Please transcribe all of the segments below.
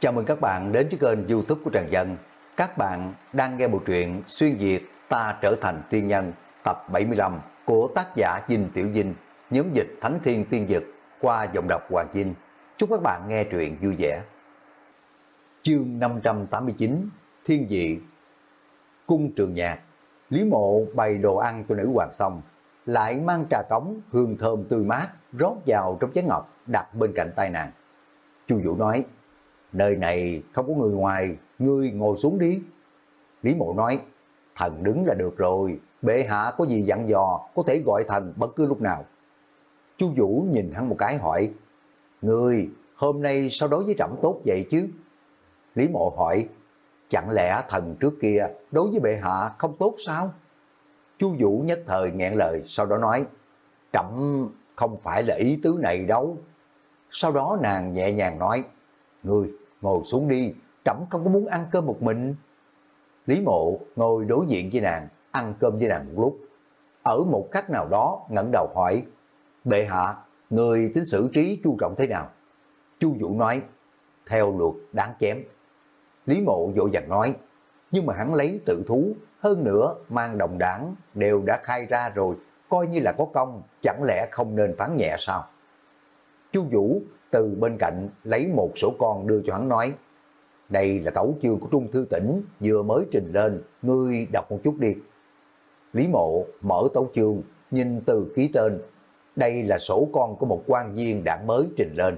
Chào mừng các bạn đến với kênh youtube của Trần Dân. Các bạn đang nghe bộ truyện Xuyên Việt Ta Trở Thành Tiên Nhân tập 75 của tác giả Dinh Tiểu Dinh, nhóm dịch Thánh Thiên Tiên Dực qua giọng đọc Hoàng Dinh. Chúc các bạn nghe truyện vui vẻ. Chương 589 Thiên Dị Cung Trường Nhạc Lý Mộ bày đồ ăn cho nữ hoàng xong, lại mang trà cống hương thơm tươi mát rót vào trong chén ngọc đặt bên cạnh tay nàng. Chu Vũ nói, nơi này không có người ngoài, ngươi ngồi xuống đi. Lý Mộ nói, thần đứng là được rồi, bệ hạ có gì dặn dò, có thể gọi thần bất cứ lúc nào. Chu Vũ nhìn hắn một cái hỏi, Ngươi, hôm nay sao đối với trẫm tốt vậy chứ? Lý Mộ hỏi, chẳng lẽ thần trước kia đối với bệ hạ không tốt sao? Chu Vũ nhất thời nghẹn lời, sau đó nói, trẫm không phải là ý tứ này đâu. Sau đó nàng nhẹ nhàng nói, Ngươi, ngồi xuống đi, trẫm không có muốn ăn cơm một mình. Lý mộ ngồi đối diện với nàng, ăn cơm với nàng một lúc. Ở một cách nào đó ngẩng đầu hỏi, bệ hạ, người tính xử trí chu trọng thế nào? Chu Vũ nói, theo luật đáng chém. Lý mộ vội vàng nói, nhưng mà hắn lấy tự thú, hơn nữa mang đồng đảng đều đã khai ra rồi, coi như là có công, chẳng lẽ không nên phán nhẹ sao? Chu Vũ từ bên cạnh lấy một sổ con đưa cho hắn nói, đây là tấu chương của Trung Thư Tỉnh vừa mới trình lên, ngươi đọc một chút đi. Lý Mộ mở tấu chương, nhìn từ ký tên, đây là sổ con của một quan viên đảng mới trình lên.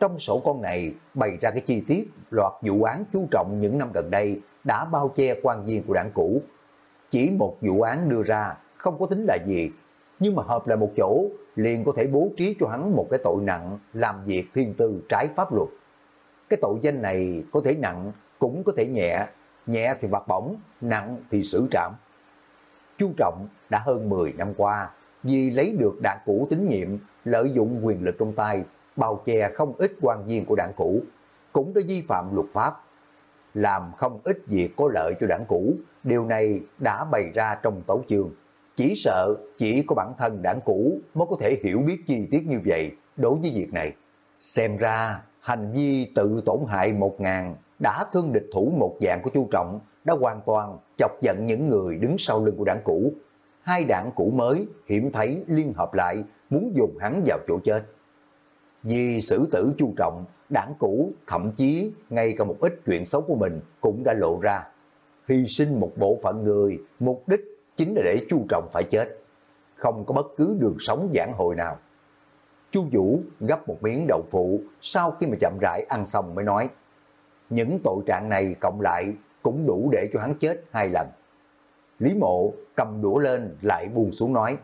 Trong sổ con này bày ra cái chi tiết loạt vụ án chú trọng những năm gần đây đã bao che quan viên của đảng cũ. Chỉ một vụ án đưa ra không có tính là gì, nhưng mà hợp lại một chỗ liền có thể bố trí cho hắn một cái tội nặng làm việc thiên tư trái pháp luật. Cái tội danh này có thể nặng, cũng có thể nhẹ, nhẹ thì bạc bổng, nặng thì xử trảm. Chu Trọng đã hơn 10 năm qua, vì lấy được đảng cũ tín nhiệm, lợi dụng quyền lực trong tay, bao che không ít quan viên của đảng cũ, cũng đã vi phạm luật pháp. Làm không ít việc có lợi cho đảng cũ, điều này đã bày ra trong tấu chương. Chỉ sợ chỉ có bản thân đảng cũ mới có thể hiểu biết chi tiết như vậy đối với việc này. Xem ra hành vi tự tổn hại một ngàn đã thương địch thủ một dạng của Chu Trọng đã hoàn toàn chọc giận những người đứng sau lưng của đảng cũ. Hai đảng cũ mới hiểm thấy liên hợp lại muốn dùng hắn vào chỗ chết. Vì xử tử Chu Trọng, đảng cũ thậm chí ngay cả một ít chuyện xấu của mình cũng đã lộ ra. Hy sinh một bộ phận người, mục đích chính là để Chu Trọng phải chết. Không có bất cứ đường sống giảng hồi nào. Chu Vũ gấp một miếng đậu phụ sau khi mà chậm rãi ăn xong mới nói. Những tội trạng này cộng lại cũng đủ để cho hắn chết hai lần. Lý mộ cầm đũa lên lại buông xuống nói.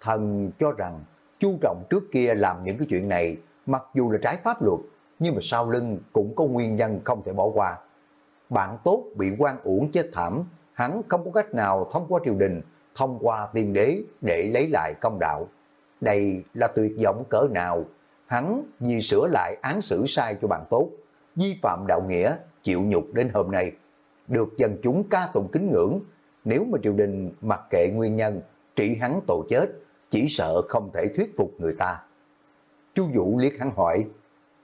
Thần cho rằng Chu Trọng trước kia làm những cái chuyện này mặc dù là trái pháp luật, nhưng mà sau lưng cũng có nguyên nhân không thể bỏ qua. Bạn tốt bị quan uổng chết thảm hắn không có cách nào thông qua triều đình, thông qua tiên đế để lấy lại công đạo. Đây là tuyệt vọng cỡ nào, hắn vì sửa lại án xử sai cho bạn tốt, vi phạm đạo nghĩa, chịu nhục đến hôm nay. Được dân chúng ca tụng kính ngưỡng, nếu mà triều đình mặc kệ nguyên nhân, trị hắn tội chết, chỉ sợ không thể thuyết phục người ta. Chu Vũ liếc hắn hỏi,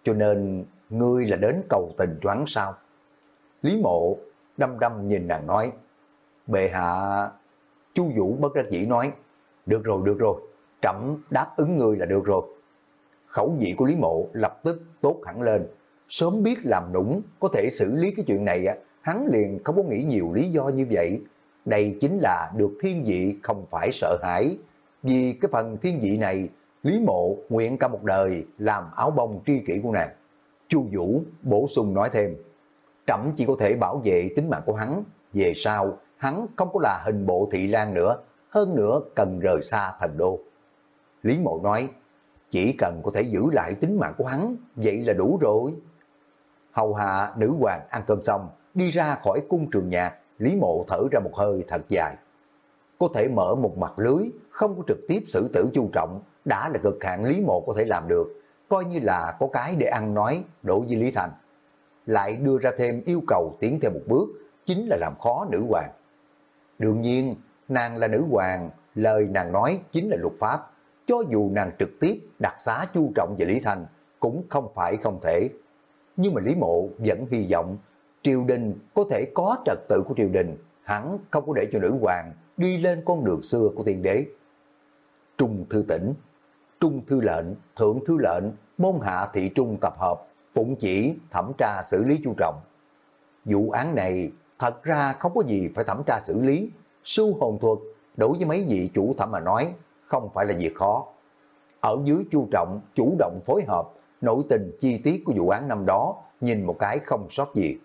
cho nên ngươi là đến cầu tình choáng sao? Lý mộ đâm đâm nhìn nàng nói, bệ hạ... Chu Vũ bất đắc dĩ nói, được rồi, được rồi, trẫm đáp ứng người là được rồi. Khẩu vị của Lý Mộ lập tức tốt hẳn lên, sớm biết làm nũng có thể xử lý cái chuyện này, hắn liền không có nghĩ nhiều lý do như vậy. Đây chính là được thiên vị không phải sợ hãi, vì cái phần thiên vị này, Lý Mộ nguyện cả một đời làm áo bông tri kỷ của nàng. Chu Vũ bổ sung nói thêm, trẫm chỉ có thể bảo vệ tính mạng của hắn, về sau hắn không có là hình bộ thị lan nữa, hơn nữa cần rời xa thành đô. Lý Mộ nói, chỉ cần có thể giữ lại tính mạng của hắn, vậy là đủ rồi. Hầu hạ nữ hoàng ăn cơm xong, đi ra khỏi cung trường nhạc, Lý Mộ thở ra một hơi thật dài. Có thể mở một mặt lưới, không có trực tiếp xử tử chu trọng, đã là cực hạn Lý Mộ có thể làm được, coi như là có cái để ăn nói đối với Lý Thành. Lại đưa ra thêm yêu cầu tiến thêm một bước, chính là làm khó nữ hoàng. Đương nhiên, nàng là nữ hoàng, lời nàng nói chính là luật pháp. Cho dù nàng trực tiếp đặt xá chu trọng về Lý Thành, cũng không phải không thể. nhưng mà Lý Mộ vẫn hy vọng triều đình có thể có trật tự của triều đình, hẳn không có để cho nữ hoàng đi lên con đường xưa của thiên đế. Trung thư tỉnh, trung thư lệnh, thượng thư lệnh, môn hạ thị trung tập hợp, phụng chỉ thẩm tra xử lý chu trọng. Vụ án này thật ra không có gì phải thẩm tra xử lý, sưu hồn thuật đối với mấy vị chủ thẩm mà nói không phải là việc khó. Ở dưới chu trọng chủ động phối hợp, nội tình chi tiết của vụ án năm đó nhìn một cái không sót gì.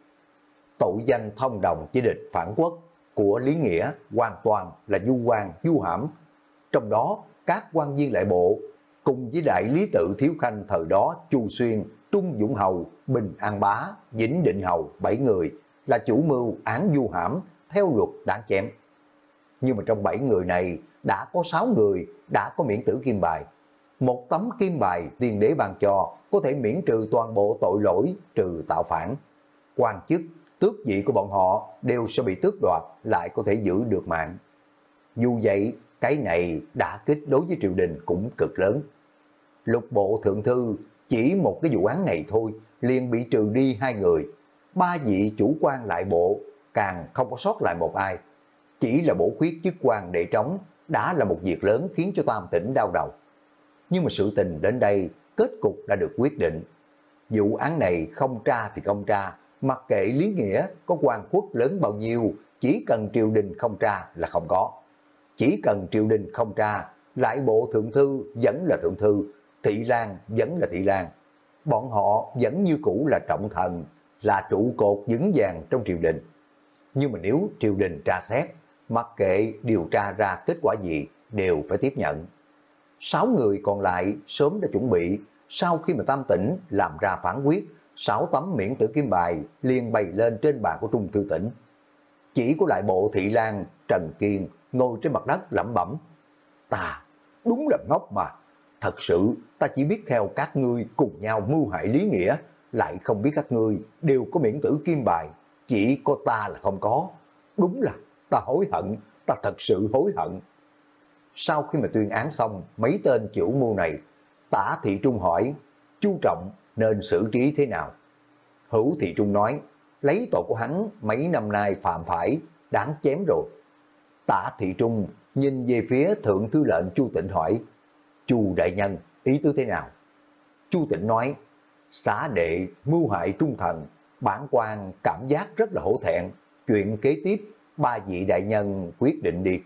Tội danh thông đồng chỉ địch phản quốc của Lý Nghĩa hoàn toàn là du quan, du hãm. Trong đó, các quan viên lại bộ cùng với đại lý tự thiếu khanh thời đó Chu Xuyên, Trung Dũng Hầu, Bình An Bá, Vĩnh Định Hầu, bảy người là chủ mưu án du hãm theo luật đáng chém. Nhưng mà trong bảy người này đã có sáu người đã có miễn tử kim bài. Một tấm kim bài tiền đế bàn cho có thể miễn trừ toàn bộ tội lỗi trừ tạo phản. quan chức, tước vị của bọn họ đều sẽ bị tước đoạt lại có thể giữ được mạng. Dù vậy, cái này đã kích đối với triều đình cũng cực lớn. Lục bộ thượng thư chỉ một cái vụ án này thôi liền bị trừ đi hai người. Ba vị chủ quan lại bộ càng không có sót lại một ai. Chỉ là bổ khuyết chức quan để trống đã là một việc lớn khiến cho tam tỉnh đau đầu. Nhưng mà sự tình đến đây kết cục đã được quyết định. Vụ án này không tra thì không tra, mặc kệ lý nghĩa có quan quốc lớn bao nhiêu, chỉ cần triều đình không tra là không có. Chỉ cần triều đình không tra, lại bộ thượng thư vẫn là thượng thư, thị lan vẫn là thị lan. Bọn họ vẫn như cũ là trọng thần, là trụ cột vững vàng trong triều đình. Nhưng mà nếu triều đình tra xét, mặc kệ điều tra ra kết quả gì đều phải tiếp nhận. Sáu người còn lại sớm đã chuẩn bị, sau khi mà tam tỉnh làm ra phản quyết, sáu tấm miễn tử kim bài liền bày lên trên bàn của Trung Thư tỉnh. Chỉ của lại bộ Thị Lan, Trần Kiên ngồi trên mặt đất lẩm bẩm. Ta, đúng là ngốc mà, thật sự ta chỉ biết theo các ngươi cùng nhau mưu hại lý nghĩa, lại không biết các ngươi đều có miễn tử kim bài, chỉ có ta là không có. Đúng là ta hối hận, ta thật sự hối hận. Sau khi mà tuyên án xong, mấy tên chủ mưu này, tả thị trung hỏi, chu trọng nên xử trí thế nào? Hữu thị trung nói, lấy tội của hắn mấy năm nay phạm phải, đáng chém rồi. Tả thị trung nhìn về phía thượng thư lệnh chu tịnh hỏi, chu đại nhân, ý tứ thế nào? Chu tịnh nói, xá đệ mưu hại trung thần, bản quan cảm giác rất là hổ thẹn, chuyện kế tiếp ba vị đại nhân quyết định đi.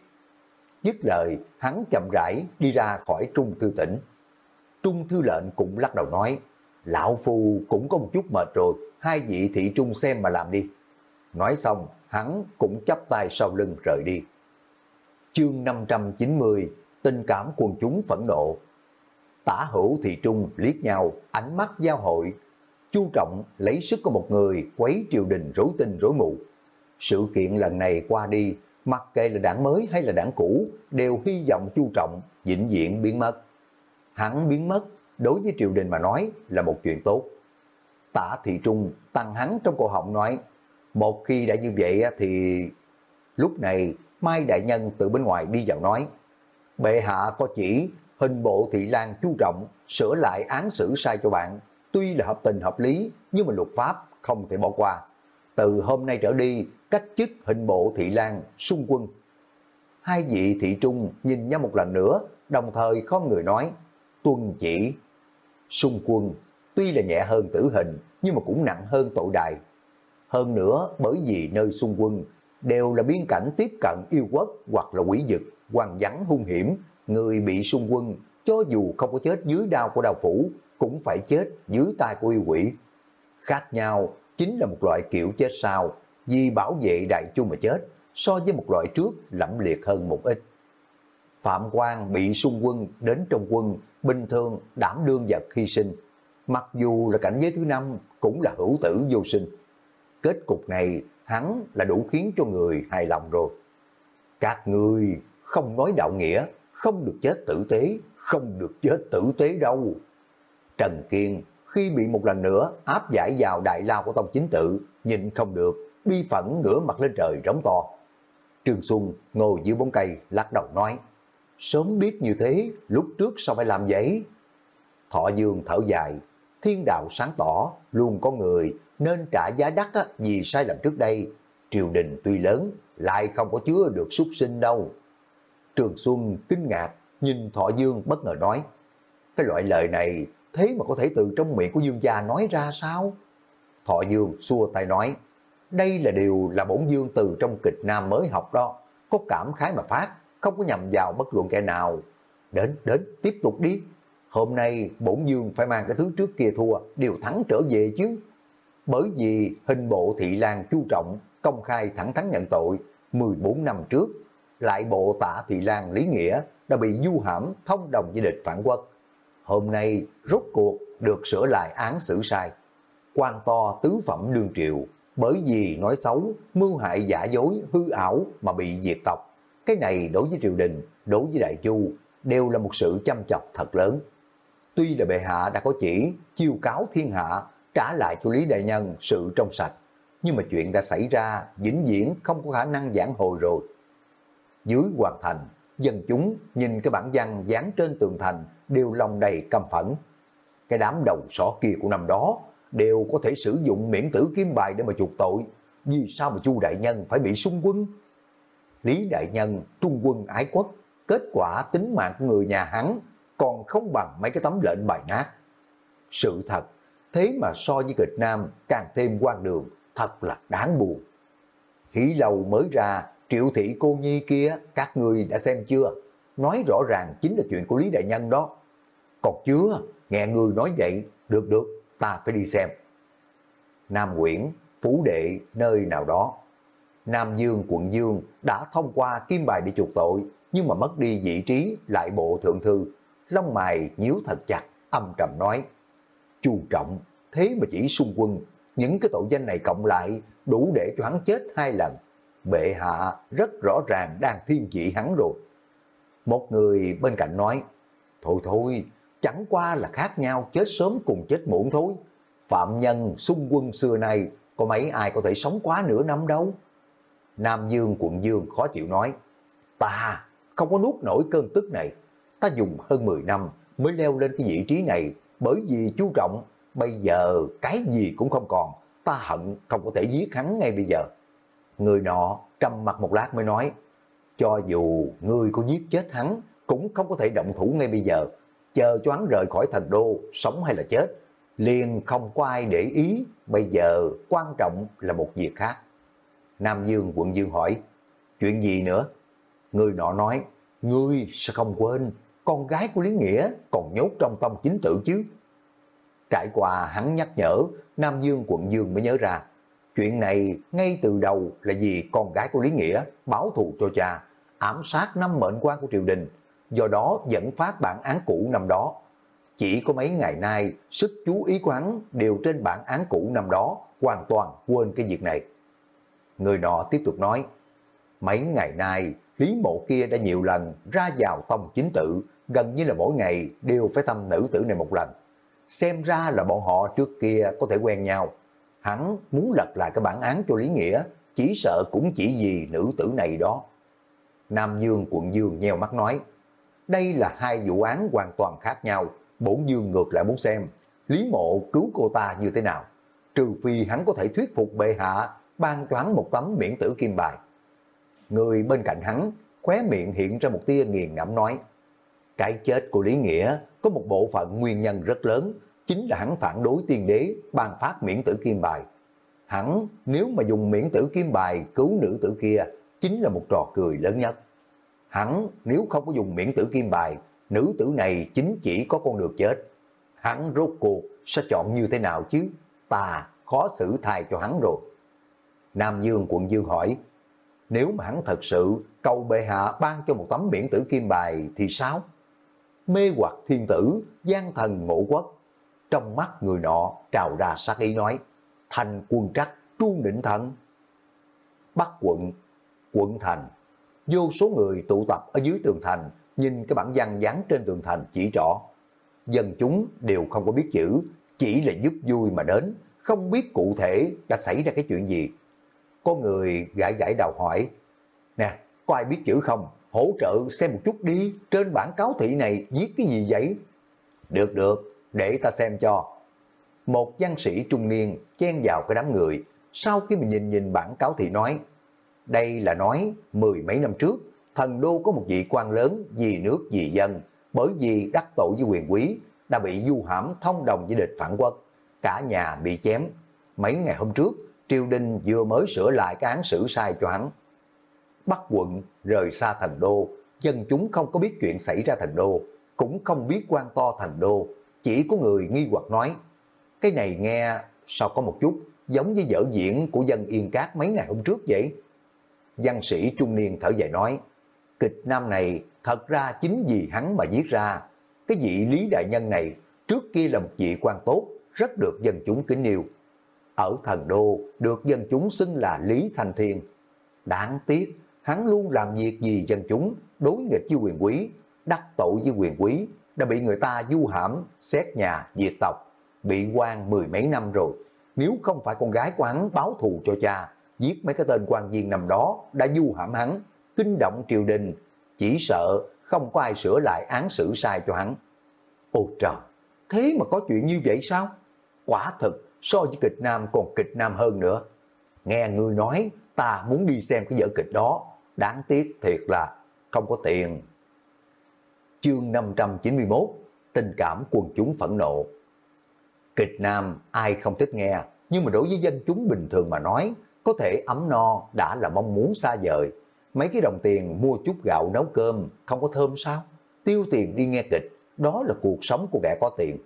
Dứt lời, hắn chậm rãi đi ra khỏi trung thư tỉnh. Trung thư lệnh cũng lắc đầu nói, lão phu cũng có một chút mệt rồi, hai vị thị trung xem mà làm đi. Nói xong, hắn cũng chắp tay sau lưng rời đi. Chương 590, tình cảm quần chúng phẫn nộ. Tả hữu thị trung liếc nhau, ánh mắt giao hội. Chu trọng lấy sức của một người quấy triều đình rối tinh rối mù. Sự kiện lần này qua đi, mặc kệ là đảng mới hay là đảng cũ, đều hy vọng chu trọng, vĩnh viễn biến mất. Hắn biến mất, đối với triều đình mà nói là một chuyện tốt. Tả thị trung tăng hắn trong cổ họng nói, một khi đã như vậy thì... Lúc này, Mai Đại Nhân từ bên ngoài đi vào nói, bệ hạ có chỉ hình bộ thị lan chú trọng sửa lại án xử sai cho bạn, tuy là hợp tình hợp lý nhưng mà luật pháp không thể bỏ qua. Từ hôm nay trở đi, cách chức hình bộ thị lan xung quân. Hai vị thị trung nhìn nhau một lần nữa, đồng thời không người nói, tuân chỉ. Xung quân, tuy là nhẹ hơn tử hình, nhưng mà cũng nặng hơn tội đài. Hơn nữa, bởi vì nơi xung quân đều là biên cảnh tiếp cận yêu quốc hoặc là quỷ dực, hoàng vắng hung hiểm, người bị xung quân, cho dù không có chết dưới đao của đào phủ, cũng phải chết dưới tay của yêu quỷ. Khác nhau chính là một loại kiểu chết sao, vì bảo vệ đại chu mà chết, so với một loại trước lẫm liệt hơn một ít. Phạm Quang bị xung quân đến trong quân, bình thường đảm đương vật hy sinh. Mặc dù là cảnh giới thứ năm, cũng là hữu tử vô sinh. Kết cục này hắn là đủ khiến cho người hài lòng rồi. Các người không nói đạo nghĩa, không được chết tử tế, không được chết tử tế đâu. Trần Kiên khi bị một lần nữa áp giải vào đại lao của tông chính tự, nhìn không được, bi phẫn ngửa mặt lên trời rống to. Trương Xuân ngồi dưới bóng cây lắc đầu nói, sớm biết như thế, lúc trước sao phải làm vậy? Thọ Dương thở dài, thiên đạo sáng tỏ, luôn có người nên trả giá đắt vì sai lầm trước đây. Triều đình tuy lớn, lại không có chứa được súc sinh đâu. Trường Xuân kinh ngạc, nhìn Thọ Dương bất ngờ nói, cái loại lời này thế mà có thể từ trong miệng của Dương gia nói ra sao? Thọ Dương xua tay nói, đây là điều là bổn Dương từ trong kịch nam mới học đó, có cảm khái mà phát, không có nhầm vào bất luận kẻ nào. Đến, đến, tiếp tục đi. Hôm nay bổn Dương phải mang cái thứ trước kia thua, đều thắng trở về chứ. Bởi vì hình bộ thị lang chu trọng, công khai thẳng thắn nhận tội, 14 năm trước, lại bộ tả thị lang Lý Nghĩa đã bị du hãm thông đồng với địch phản quốc. Hôm nay rốt cuộc được sửa lại án xử sai. quan to tứ phẩm đương triệu, bởi vì nói xấu, mưu hại giả dối, hư ảo mà bị diệt tộc. Cái này đối với triều đình, đối với đại chu, đều là một sự chăm chọc thật lớn. Tuy là bệ hạ đã có chỉ chiêu cáo thiên hạ trả lại cho Lý Đại Nhân sự trong sạch, nhưng mà chuyện đã xảy ra vĩnh viễn không có khả năng giảng hồi rồi. Dưới hoàng thành, dân chúng nhìn cái bản văn dán trên tường thành đều lòng đầy căm phẫn. Cái đám đầu sỏ kia của năm đó đều có thể sử dụng miễn tử kiếm bài để mà chuộc tội. Vì sao mà Chu Đại Nhân phải bị xung quân? Lý Đại Nhân, trung quân ái quốc, kết quả tính mạng của người nhà hắn còn không bằng mấy cái tấm lệnh bài nát. Sự thật, thế mà so với kịch Nam càng thêm quan đường, thật là đáng buồn. Hỷ lâu mới ra, triệu thị cô nhi kia, các người đã xem chưa? Nói rõ ràng chính là chuyện của Lý Đại Nhân đó. Còn chưa, nghe người nói vậy, được được, ta phải đi xem. Nam Nguyễn, Phú Đệ, nơi nào đó. Nam Dương, quận Dương đã thông qua kim bài để chuộc tội, nhưng mà mất đi vị trí lại bộ thượng thư. Lông mày nhíu thật chặt, âm trầm nói. Chu trọng, thế mà chỉ xung quân, những cái tội danh này cộng lại đủ để cho hắn chết hai lần. Bệ hạ rất rõ ràng đang thiên chỉ hắn rồi. Một người bên cạnh nói, thôi thôi, chẳng qua là khác nhau chết sớm cùng chết muộn thôi. Phạm nhân xung quân xưa nay có mấy ai có thể sống quá nửa năm đâu. Nam Dương quận Dương khó chịu nói, ta không có nuốt nổi cơn tức này, ta dùng hơn 10 năm mới leo lên cái vị trí này bởi vì chú trọng bây giờ cái gì cũng không còn, ta hận không có thể giết hắn ngay bây giờ. Người nọ trầm mặt một lát mới nói, cho dù người có giết chết hắn, cũng không có thể động thủ ngay bây giờ, chờ cho hắn rời khỏi thần đô, sống hay là chết, liền không có ai để ý, bây giờ quan trọng là một việc khác. Nam Dương quận Dương hỏi, chuyện gì nữa? Người nọ nói, ngươi sẽ không quên, con gái của Lý Nghĩa còn nhốt trong tâm chính tự chứ. Trải qua hắn nhắc nhở, Nam Dương quận Dương mới nhớ ra, chuyện này ngay từ đầu là vì con gái của Lý Nghĩa báo thù cho cha, ám sát năm mệnh quan của triều đình, do đó dẫn phát bản án cũ năm đó. Chỉ có mấy ngày nay, sức chú ý của hắn đều trên bản án cũ năm đó, hoàn toàn quên cái việc này. Người nọ tiếp tục nói, mấy ngày nay, Lý mộ kia đã nhiều lần ra vào tông chính tự, gần như là mỗi ngày đều phải thăm nữ tử này một lần. Xem ra là bọn họ trước kia có thể quen nhau. Hắn muốn lật lại cái bản án cho Lý Nghĩa, chỉ sợ cũng chỉ vì nữ tử này đó. Nam Dương quận Dương nheo mắt nói, đây là hai vụ án hoàn toàn khác nhau, bổn Dương ngược lại muốn xem, Lý Mộ cứu cô ta như thế nào, trừ phi hắn có thể thuyết phục bệ hạ, ban cho hắn một tấm miễn tử kim bài. Người bên cạnh hắn, khóe miệng hiện ra một tia nghiền ngẫm nói, cái chết của Lý Nghĩa có một bộ phận nguyên nhân rất lớn, chính là hắn phản đối tiên đế ban phát miễn tử kim bài. Hắn nếu mà dùng miễn tử kim bài cứu nữ tử kia, chính là một trò cười lớn nhất. Hắn nếu không có dùng miễn tử kim bài, nữ tử này chính chỉ có con đường chết. Hắn rốt cuộc sẽ chọn như thế nào chứ? Ta khó xử thai cho hắn rồi. Nam Dương quận Dương hỏi, nếu mà hắn thật sự cầu bệ hạ ban cho một tấm miễn tử kim bài thì sao? Mê hoặc thiên tử, gian thần ngộ quốc. Trong mắt người nọ trào ra sát ý nói, thành quân trắc, truông định thần. Bắc quận, quận thành, vô số người tụ tập ở dưới tường thành, nhìn cái bản văn dán trên tường thành chỉ rõ. Dân chúng đều không có biết chữ, chỉ là giúp vui mà đến, không biết cụ thể đã xảy ra cái chuyện gì. Có người gãi gãi đầu hỏi, nè, có ai biết chữ không? Hỗ trợ xem một chút đi, trên bản cáo thị này viết cái gì vậy? Được được, để ta xem cho. một văn sĩ trung niên chen vào cái đám người, sau khi mình nhìn nhìn bản cáo thị nói, đây là nói mười mấy năm trước, thần đô có một vị quan lớn vì nước vì dân, bởi vì đắc tội với quyền quý, đã bị du hãm thông đồng với địch phản quốc, cả nhà bị chém. Mấy ngày hôm trước, triều đình vừa mới sửa lại cái án xử sai cho hắn. Bắc quận rời xa thần đô, dân chúng không có biết chuyện xảy ra thần đô, cũng không biết quan to thần đô, chỉ có người nghi hoặc nói, cái này nghe sao có một chút giống với dở diễn của dân Yên Cát mấy ngày hôm trước vậy? Văn sĩ trung niên thở dài nói, kịch nam này thật ra chính vì hắn mà viết ra. Cái vị Lý Đại Nhân này trước kia là một vị quan tốt, rất được dân chúng kính yêu. Ở thần đô được dân chúng xưng là Lý Thanh Thiên. Đáng tiếc, hắn luôn làm việc vì dân chúng, đối nghịch với quyền quý, đắc tội với quyền quý, đã bị người ta du hãm, xét nhà, diệt tộc, bị quan mười mấy năm rồi. Nếu không phải con gái của hắn báo thù cho cha, giết mấy cái tên quan viên nằm đó đã du hãm hắn, kinh động triều đình, chỉ sợ không có ai sửa lại án xử sai cho hắn. Ôi trời, thế mà có chuyện như vậy sao? Quả thực so với kịch nam còn kịch nam hơn nữa. Nghe người nói ta muốn đi xem cái vở kịch đó, đáng tiếc thiệt là không có tiền. Chương 591 Tình cảm quần chúng phẫn nộ Kịch nam ai không thích nghe, nhưng mà đối với dân chúng bình thường mà nói, có thể ấm no đã là mong muốn xa vời. Mấy cái đồng tiền mua chút gạo nấu cơm không có thơm sao? Tiêu tiền đi nghe kịch, đó là cuộc sống của kẻ có tiền.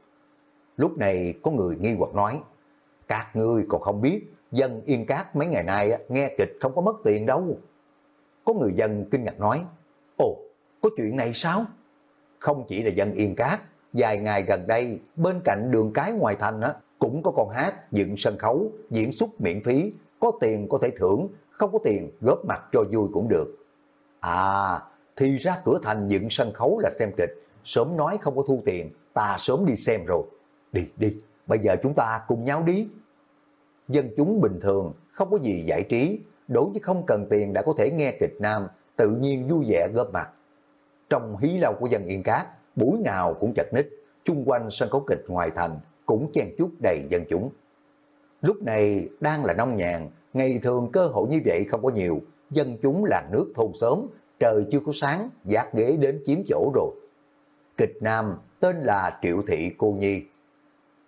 Lúc này có người nghi hoặc nói, các ngươi còn không biết, dân yên cát mấy ngày nay nghe kịch không có mất tiền đâu. Có người dân kinh ngạc nói, ồ, có chuyện này sao? Không chỉ là dân yên cát, vài ngày gần đây bên cạnh đường cái ngoài thành á, cũng có con hát dựng sân khấu, diễn xuất miễn phí, có tiền có thể thưởng, không có tiền góp mặt cho vui cũng được. À, thì ra cửa thành dựng sân khấu là xem kịch, sớm nói không có thu tiền, ta sớm đi xem rồi. Đi, đi, bây giờ chúng ta cùng nhau đi. Dân chúng bình thường, không có gì giải trí, đối với không cần tiền đã có thể nghe kịch nam, tự nhiên vui vẻ góp mặt. Trong hí lâu của dân Yên Cát, buổi nào cũng chật ních, chung quanh sân khấu kịch ngoài thành cũng chen chúc đầy dân chúng. Lúc này đang là nông nhàn, ngày thường cơ hội như vậy không có nhiều, dân chúng làng nước thôn sớm, trời chưa có sáng, giác ghế đến chiếm chỗ rồi. Kịch nam tên là Triệu Thị Cô Nhi.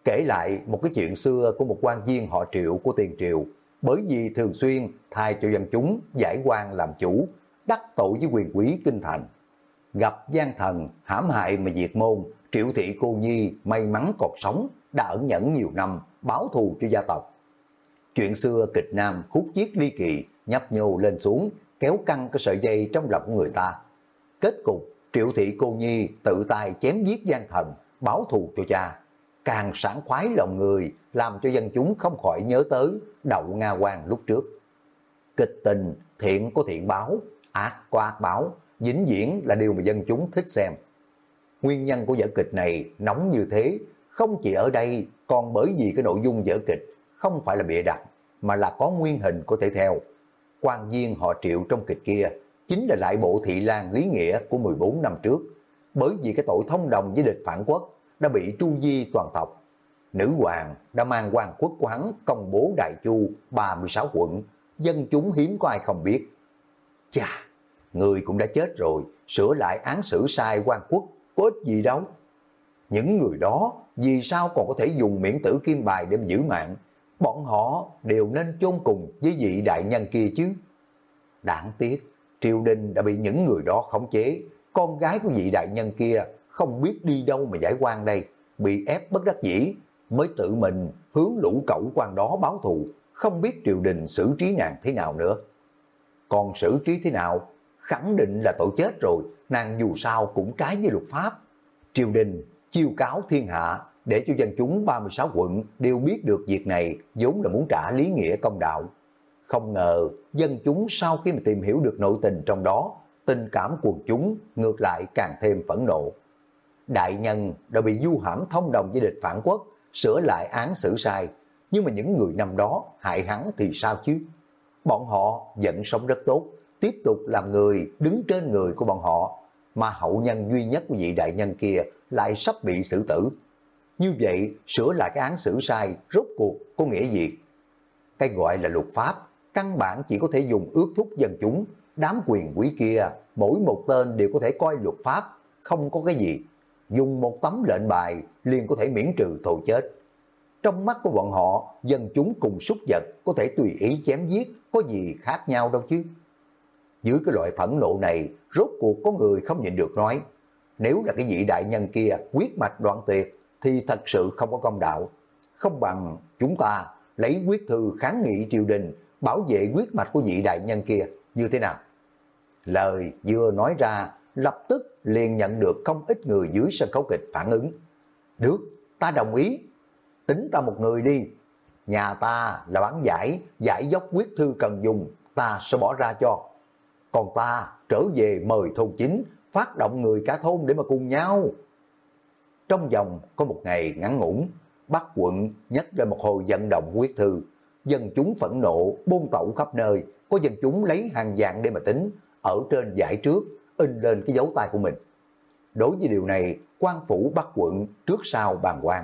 Kể lại một cái chuyện xưa của một quan viên họ Triệu của tiền triệu bởi vì thường xuyên thay cho dân chúng giải quan làm chủ, đắc tội với quyền quý kinh thành. Gặp gian thần, hãm hại mà diệt môn, Triệu Thị Cô Nhi may mắn còn sống, đã ẩn nhẫn nhiều năm, báo thù cho gia tộc. Chuyện xưa kịch nam khúc chiết ly kỳ, nhấp nhô lên xuống, kéo căng cái sợi dây trong lòng của người ta. Kết cục, Triệu Thị Cô Nhi tự tay chém giết gian thần, báo thù cho cha. Càng sảng khoái lòng người, làm cho dân chúng không khỏi nhớ tới đậu Nga Hoàng lúc trước. Kịch tình, thiện có thiện báo, ác có ác báo, vĩnh viễn là điều mà dân chúng thích xem. Nguyên nhân của vở kịch này nóng như thế, không chỉ ở đây, còn bởi vì cái nội dung vở kịch không phải là bịa đặt, mà là có nguyên hình của thể theo. quan viên họ triệu trong kịch kia chính là lại bộ thị lan lý nghĩa của 14 năm trước, bởi vì cái tội thông đồng với địch phản quốc đã bị tru di toàn tộc. Nữ hoàng đã mang hoàng quốc của hắn công bố Đại Chu 36 quận, dân chúng hiếm có ai không biết. Chà, người cũng đã chết rồi, sửa lại án xử sai quan quốc, có ích gì đâu. Những người đó vì sao còn có thể dùng miễn tử kim bài để giữ mạng, bọn họ đều nên chôn cùng với vị đại nhân kia chứ. Đáng tiếc, triều đình đã bị những người đó khống chế, con gái của vị đại nhân kia không biết đi đâu mà giải quan đây, bị ép bất đắc dĩ, mới tự mình hướng lũ cẩu quan đó báo thù, không biết triều đình xử trí nàng thế nào nữa. Còn xử trí thế nào, khẳng định là tội chết rồi, nàng dù sao cũng trái với luật pháp. Triều đình chiêu cáo thiên hạ để cho dân chúng 36 quận đều biết được việc này vốn là muốn trả lý nghĩa công đạo. Không ngờ dân chúng sau khi mà tìm hiểu được nội tình trong đó, tình cảm quần chúng ngược lại càng thêm phẫn nộ. Đại nhân đã bị du hãm thông đồng với địch phản quốc, sửa lại án xử sai, nhưng mà những người năm đó hại hắn thì sao chứ? Bọn họ vẫn sống rất tốt, tiếp tục làm người đứng trên người của bọn họ, mà hậu nhân duy nhất của vị đại nhân kia lại sắp bị xử tử. Như vậy, sửa lại cái án xử sai, rốt cuộc có nghĩa gì? Cái gọi là luật pháp, căn bản chỉ có thể dùng ước thúc dân chúng, đám quyền quý kia, mỗi một tên đều có thể coi luật pháp, không có cái gì. Dùng một tấm lệnh bài liền có thể miễn trừ tội chết. Trong mắt của bọn họ, dân chúng cùng súc vật có thể tùy ý chém giết, có gì khác nhau đâu chứ. Dưới cái loại phẫn nộ này, rốt cuộc có người không nhìn được nói, nếu là cái vị đại nhân kia quyết mạch đoạn tuyệt, thì thật sự không có công đạo. Không bằng chúng ta lấy quyết thư kháng nghị triều đình, bảo vệ quyết mạch của vị đại nhân kia như thế nào? Lời vừa nói ra, lập tức liền nhận được không ít người dưới sân khấu kịch phản ứng. Được, ta đồng ý. Tính ta một người đi. Nhà ta là bán giải, giải dốc quyết thư cần dùng, ta sẽ bỏ ra cho. Còn ta trở về mời thôn chính, phát động người cả thôn để mà cùng nhau. Trong vòng có một ngày ngắn ngủn, Bắc quận nhắc lên một hồi vận động quyết thư. Dân chúng phẫn nộ, buôn tẩu khắp nơi, có dân chúng lấy hàng dạng để mà tính, ở trên giải trước, in lên cái dấu tay của mình. Đối với điều này, quan phủ Bắc quận trước sau bàn quan.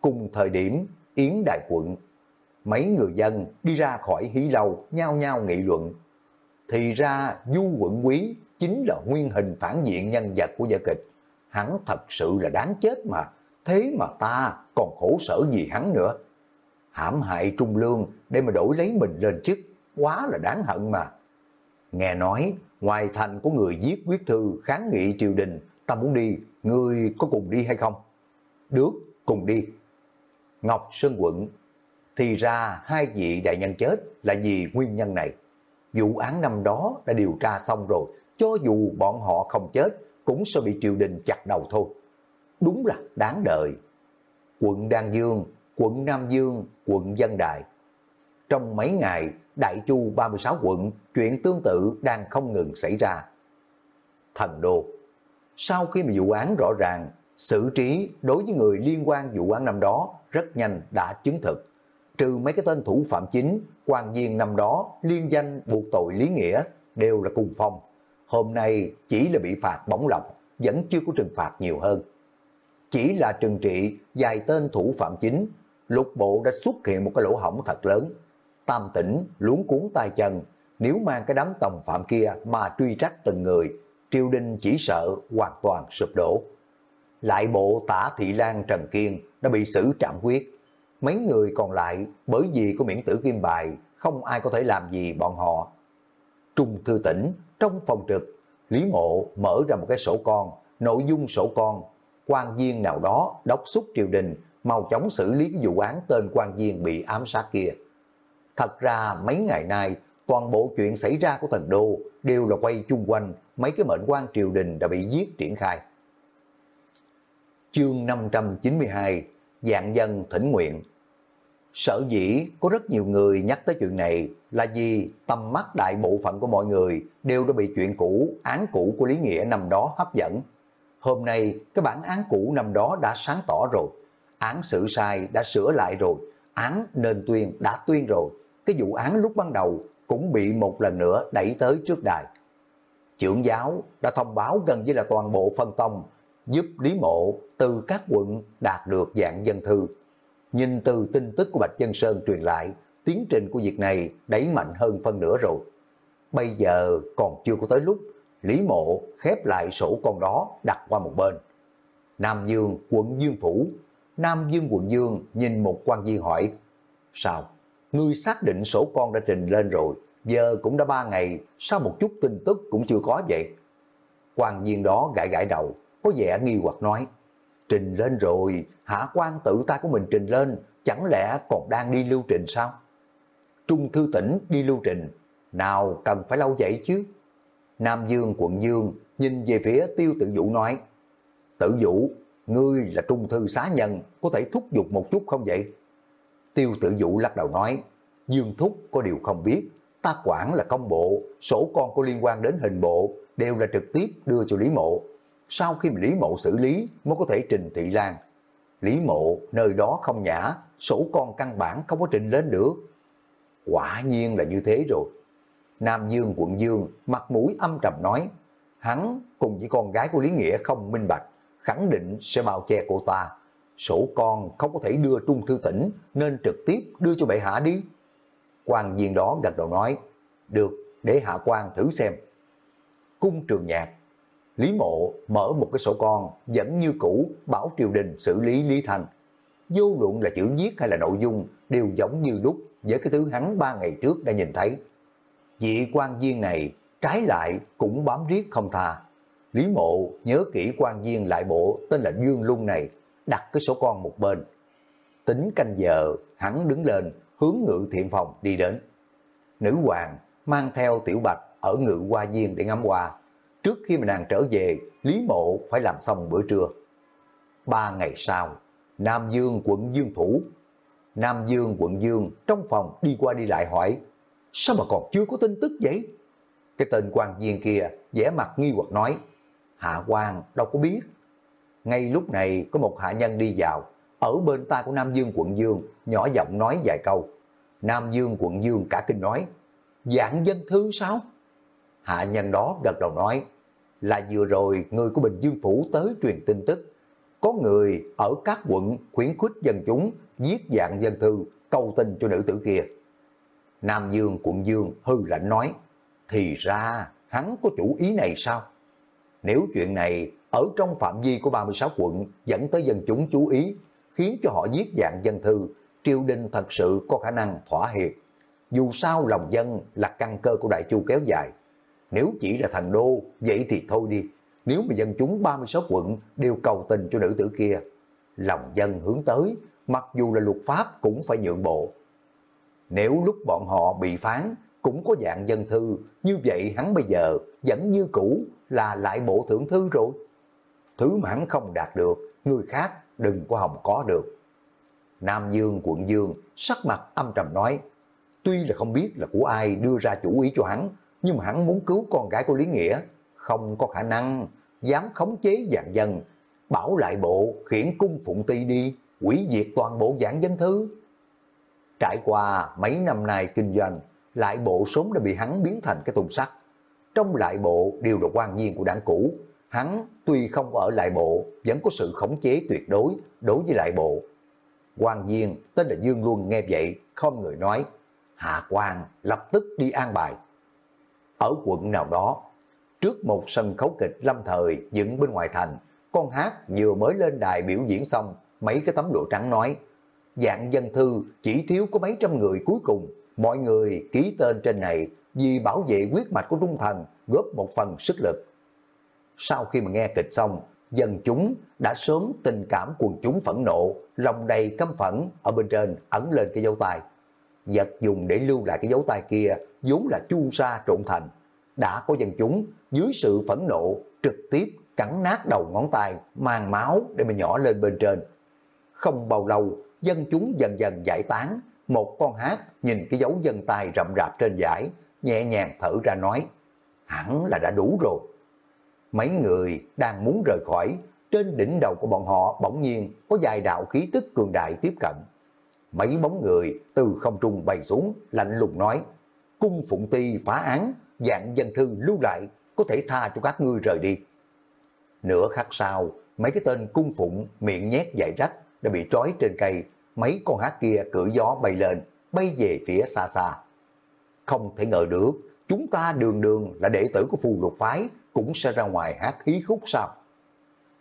Cùng thời điểm, Yến Đại quận, mấy người dân đi ra khỏi hí lâu, nhao nhao nghị luận. Thì ra Du quận quý chính là nguyên hình phản diện nhân vật của vở kịch. Hắn thật sự là đáng chết mà, thế mà ta còn khổ sở gì hắn nữa. Hãm hại trung lương để mà đổi lấy mình lên chức, quá là đáng hận mà. Nghe nói, ngoài thành của người viết quyết thư kháng nghị triều đình, ta muốn đi, người có cùng đi hay không? Được, cùng đi. Ngọc Sơn Quận, thì ra hai vị đại nhân chết là vì nguyên nhân này. Vụ án năm đó đã điều tra xong rồi, cho dù bọn họ không chết, cũng sẽ bị triều đình chặt đầu thôi. Đúng là đáng đời. Quận Đan Dương, quận Nam Dương, quận Dân Đại. Trong mấy ngày, Đại Chu 36 quận, chuyện tương tự đang không ngừng xảy ra. Thần Đô Sau khi mà vụ án rõ ràng, xử trí đối với người liên quan vụ án năm đó rất nhanh đã chứng thực. Trừ mấy cái tên thủ phạm chính, quan viên năm đó liên danh buộc tội Lý Nghĩa đều là cùng phong hôm nay chỉ là bị phạt bóng lọc, vẫn chưa có trừng phạt nhiều hơn. Chỉ là trừng trị dài tên thủ phạm chính, lục bộ đã xuất hiện một cái lỗ hổng thật lớn. Tam tỉnh luống cuốn tay chân, nếu mang cái đám tòng phạm kia mà truy trách từng người, triều đình chỉ sợ hoàn toàn sụp đổ. Lại bộ tả Thị Lan Trần Kiên đã bị xử trạm quyết. Mấy người còn lại bởi vì có miễn tử kim bài, không ai có thể làm gì bọn họ. Trung Thư Tỉnh trong phòng trực, Lý Mộ mở ra một cái sổ con, nội dung sổ con, quan viên nào đó đốc xúc triều đình, mau chóng xử lý cái vụ án tên quan viên bị ám sát kia. Thật ra mấy ngày nay, toàn bộ chuyện xảy ra của thần đô đều là quay chung quanh mấy cái mệnh quan triều đình đã bị giết triển khai. Chương 592 Dạng dân thỉnh nguyện Sở dĩ có rất nhiều người nhắc tới chuyện này là vì tầm mắt đại bộ phận của mọi người đều đã bị chuyện cũ, án cũ của Lý Nghĩa năm đó hấp dẫn. Hôm nay, cái bản án cũ năm đó đã sáng tỏ rồi. Án xử sai đã sửa lại rồi. Án nên tuyên đã tuyên rồi. Cái vụ án lúc ban đầu cũng bị một lần nữa đẩy tới trước đài. Trưởng giáo đã thông báo gần như là toàn bộ phân tông giúp Lý Mộ từ các quận đạt được dạng dân thư Nhìn từ tin tức của Bạch Dân Sơn truyền lại, tiến trình của việc này đẩy mạnh hơn phân nửa rồi. Bây giờ còn chưa có tới lúc, Lý Mộ khép lại sổ con đó đặt qua một bên. Nam Dương, quận Dương Phủ. Nam Dương quận Dương nhìn một quan viên hỏi, Sao? Ngươi xác định sổ con đã trình lên rồi, giờ cũng đã ba ngày, sao một chút tin tức cũng chưa có vậy? Quan viên đó gãi gãi đầu, có vẻ nghi hoặc nói, Trình lên rồi, hạ quan tự tay của mình trình lên, chẳng lẽ còn đang đi lưu trình sao? Trung thư tỉnh đi lưu trình, nào cần phải lâu vậy chứ? Nam Dương quận Dương nhìn về phía tiêu tự vũ nói, Tự vũ, ngươi là trung thư xá nhân, có thể thúc giục một chút không vậy? Tiêu tự vũ lắc đầu nói, Dương Thúc có điều không biết, ta quản là công bộ, sổ con có liên quan đến hình bộ, đều là trực tiếp đưa cho Lý Mộ sau khi Lý Mộ xử lý mới có thể trình thị lan. Lý Mộ nơi đó không nhã, sổ con căn bản không có trình lên được. Quả nhiên là như thế rồi. Nam Dương quận Dương mặt mũi âm trầm nói, hắn cùng với con gái của Lý Nghĩa không minh bạch, khẳng định sẽ bao che cô ta. sổ con không có thể đưa trung thư tỉnh nên trực tiếp đưa cho bệ hạ đi. quan viên đó gật đầu nói, được, để hạ quan thử xem. Cung trường nhạc, Lý Mộ mở một cái sổ con vẫn như cũ bảo triều đình xử lý Lý Thành. Vô luận là chữ viết hay là nội dung đều giống như đúc với cái thứ hắn ba ngày trước đã nhìn thấy. Vị quan viên này trái lại cũng bám riết không tha. Lý Mộ nhớ kỹ quan viên lại bộ tên là Dương Luân này, đặt cái sổ con một bên. Tính canh giờ, hắn đứng lên, hướng ngự thiện phòng đi đến. Nữ hoàng mang theo tiểu bạch ở ngự hoa viên để ngắm hoa. Trước khi mà nàng trở về, Lý Mộ phải làm xong bữa trưa. Ba ngày sau, Nam Dương quận Dương Phủ. Nam Dương quận Dương trong phòng đi qua đi lại hỏi, sao mà còn chưa có tin tức vậy? Cái tên quan viên kia vẻ mặt nghi hoặc nói, Hạ quan đâu có biết. Ngay lúc này có một hạ nhân đi vào, ở bên tai của Nam Dương quận Dương, nhỏ giọng nói vài câu. Nam Dương quận Dương cả kinh nói, dạng dân thư sao? Hạ nhân đó gật đầu nói, là vừa rồi người của Bình Dương Phủ tới truyền tin tức. Có người ở các quận khuyến khích dân chúng giết dạng dân thư câu tin cho nữ tử kia. Nam Dương quận Dương hư lạnh nói, thì ra hắn có chủ ý này sao? Nếu chuyện này ở trong phạm vi của 36 quận dẫn tới dân chúng chú ý, khiến cho họ giết dạng dân thư, triều đình thật sự có khả năng thỏa hiệp. Dù sao lòng dân là căn cơ của đại chu kéo dài. Nếu chỉ là thành đô, vậy thì thôi đi. Nếu mà dân chúng 36 quận đều cầu tình cho nữ tử kia, lòng dân hướng tới, mặc dù là luật pháp cũng phải nhượng bộ. Nếu lúc bọn họ bị phán, cũng có dạng dân thư, như vậy hắn bây giờ vẫn như cũ là lại bộ thưởng thư rồi. Thứ mà hắn không đạt được, người khác đừng có hòng có được. Nam Dương quận Dương sắc mặt âm trầm nói, tuy là không biết là của ai đưa ra chủ ý cho hắn, nhưng mà hắn muốn cứu con gái của Lý Nghĩa, không có khả năng, dám khống chế dạng dân, bảo lại bộ khiển cung phụng ti đi, quỷ diệt toàn bộ dạng dân thư. Trải qua mấy năm nay kinh doanh, lại bộ sớm đã bị hắn biến thành cái thùng sắt. Trong lại bộ đều là quan nhiên của đảng cũ, hắn tuy không ở lại bộ, vẫn có sự khống chế tuyệt đối đối với lại bộ. quan viên tên là Dương Luân nghe vậy, không người nói, Hạ quan lập tức đi an bài. Ở quận nào đó, trước một sân khấu kịch lâm thời dựng bên ngoài thành, con hát vừa mới lên đài biểu diễn xong, mấy cái tấm lụa trắng nói, dạng dân thư chỉ thiếu có mấy trăm người cuối cùng, mọi người ký tên trên này vì bảo vệ quyết mạch của trung thần góp một phần sức lực. Sau khi mà nghe kịch xong, dân chúng đã sớm tình cảm quần chúng phẫn nộ, lòng đầy căm phẫn ở bên trên ẩn lên cái dấu tay. Vật dùng để lưu lại cái dấu tay kia vốn là chu sa trộn thành. Đã có dân chúng dưới sự phẫn nộ trực tiếp cắn nát đầu ngón tay, mang máu để mà nhỏ lên bên trên. Không bao lâu, dân chúng dần dần giải tán, một con hát nhìn cái dấu dân tay rậm rạp trên giải, nhẹ nhàng thở ra nói, hẳn là đã đủ rồi. Mấy người đang muốn rời khỏi, trên đỉnh đầu của bọn họ bỗng nhiên có vài đạo khí tức cường đại tiếp cận. Mấy bóng người từ không trung bay xuống, lạnh lùng nói, cung phụng ti phá án, dạng dân thư lưu lại, có thể tha cho các ngươi rời đi. Nửa khắc sau, mấy cái tên cung phụng miệng nhét dài rách đã bị trói trên cây, mấy con hát kia cưỡi gió bay lên, bay về phía xa xa. Không thể ngờ được, chúng ta đường đường là đệ tử của phù lục phái, cũng sẽ ra ngoài hát khí khúc sao?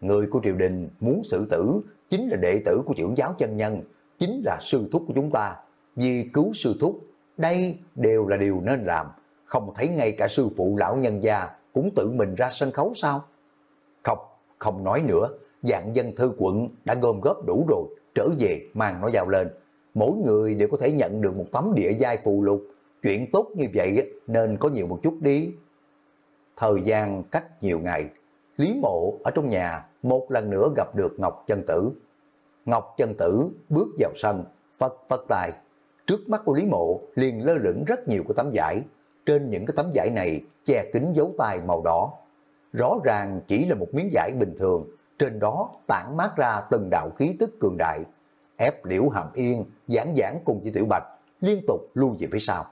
Người của triều đình muốn xử tử chính là đệ tử của trưởng giáo chân nhân, chính là sư thúc của chúng ta. Vì cứu sư thúc, đây đều là điều nên làm. Không thấy ngay cả sư phụ lão nhân gia cũng tự mình ra sân khấu sao? Không, không nói nữa, dạng dân thư quận đã gom góp đủ rồi, trở về mang nó vào lên. Mỗi người đều có thể nhận được một tấm địa giai phù lục. Chuyện tốt như vậy nên có nhiều một chút đi. Thời gian cách nhiều ngày, Lý Mộ ở trong nhà một lần nữa gặp được Ngọc Chân Tử. Ngọc Chân Tử bước vào sân, phất phất lại. Trước mắt của Lý Mộ liền lơ lửng rất nhiều của tấm vải. Trên những cái tấm vải này che kính dấu tay màu đỏ. Rõ ràng chỉ là một miếng vải bình thường, trên đó tản mát ra từng đạo khí tức cường đại. Ép liễu hàm yên, giảng giảng cùng với tiểu bạch, liên tục lưu về phía sau.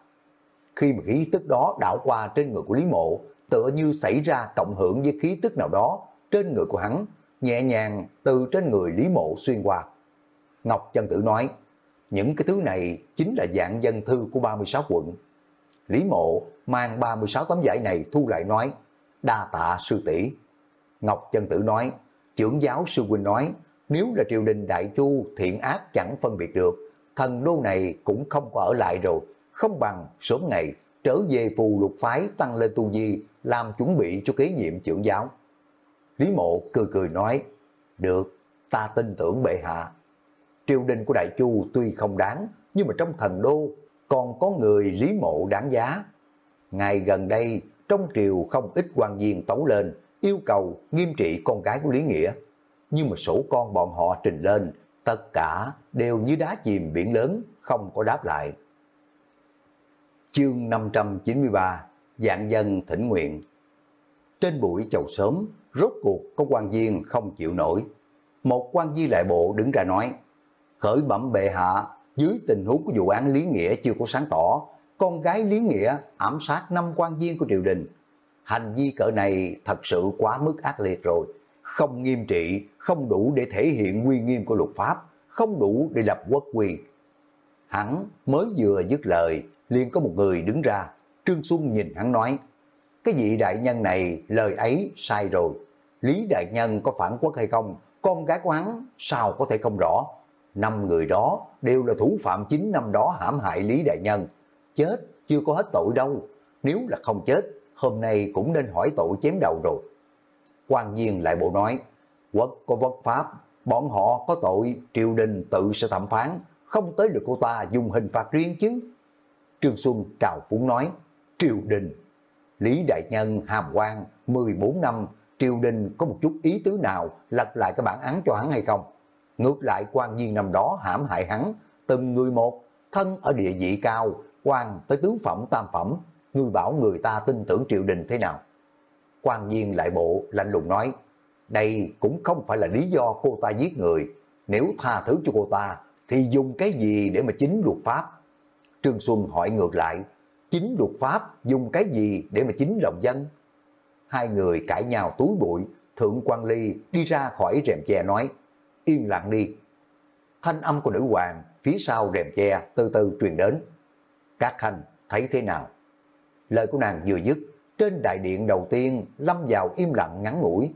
Khi mà khí tức đó đảo qua trên người của Lý Mộ, tựa như xảy ra cộng hưởng với khí tức nào đó trên người của hắn, nhẹ nhàng từ trên người Lý Mộ xuyên qua, Ngọc Chân Tử nói, những cái thứ này chính là dạng dân thư của 36 quận. Lý Mộ mang 36 tấm giải này thu lại nói, đa tạ sư tỷ Ngọc Chân Tử nói, trưởng giáo sư huynh nói, nếu là triều đình đại chu thiện ác chẳng phân biệt được, thần đô này cũng không có ở lại rồi, không bằng sớm ngày trở về phù lục phái tăng lên tu di, làm chuẩn bị cho kế nhiệm trưởng giáo. Lý mộ cười cười nói, được, ta tin tưởng bệ hạ. Triều đình của Đại Chu tuy không đáng, nhưng mà trong thần đô còn có người Lý mộ đáng giá. Ngày gần đây, trong triều không ít quan viên tấu lên, yêu cầu nghiêm trị con gái của Lý Nghĩa. Nhưng mà sổ con bọn họ trình lên, tất cả đều như đá chìm biển lớn, không có đáp lại. Chương 593 Dạng dân thỉnh nguyện Trên buổi chầu sớm, rốt cuộc có quan viên không chịu nổi. Một quan viên lại bộ đứng ra nói, khởi bẩm bệ hạ, dưới tình huống của vụ án Lý Nghĩa chưa có sáng tỏ, con gái Lý Nghĩa ám sát năm quan viên của triều đình. Hành vi cỡ này thật sự quá mức ác liệt rồi, không nghiêm trị, không đủ để thể hiện uy nghiêm của luật pháp, không đủ để lập quốc quy. Hắn mới vừa dứt lời, liền có một người đứng ra, Trương Xuân nhìn hắn nói, cái vị đại nhân này lời ấy sai rồi, Lý đại nhân có phản quốc hay không, con gái của hắn sao có thể không rõ. Năm người đó đều là thủ phạm chính năm đó hãm hại Lý đại nhân, chết chưa có hết tội đâu, nếu là không chết, hôm nay cũng nên hỏi tội chém đầu rồi. quan viên lại bộ nói, quốc có vất pháp, bọn họ có tội, triều đình tự sẽ thẩm phán, không tới được cô ta dùng hình phạt riêng chứ. Trương Xuân trào phúng nói, triều đình, Lý Đại Nhân hàm quan 14 năm, triều đình có một chút ý tứ nào lật lại cái bản án cho hắn hay không? Ngược lại quan viên năm đó hãm hại hắn, từng người một, thân ở địa vị cao, quan tới tứ phẩm tam phẩm, người bảo người ta tin tưởng triều đình thế nào? quan viên lại bộ lạnh lùng nói, đây cũng không phải là lý do cô ta giết người, nếu tha thứ cho cô ta thì dùng cái gì để mà chính luật pháp? Trương Xuân hỏi ngược lại, chính luật pháp dùng cái gì để mà chính lòng dân? Hai người cãi nhau túi bụi, Thượng quan Ly đi ra khỏi rèm che nói, yên lặng đi. Thanh âm của nữ hoàng phía sau rèm che từ từ truyền đến. Các khanh thấy thế nào? Lời của nàng vừa dứt, trên đại điện đầu tiên lâm vào im lặng ngắn ngủi.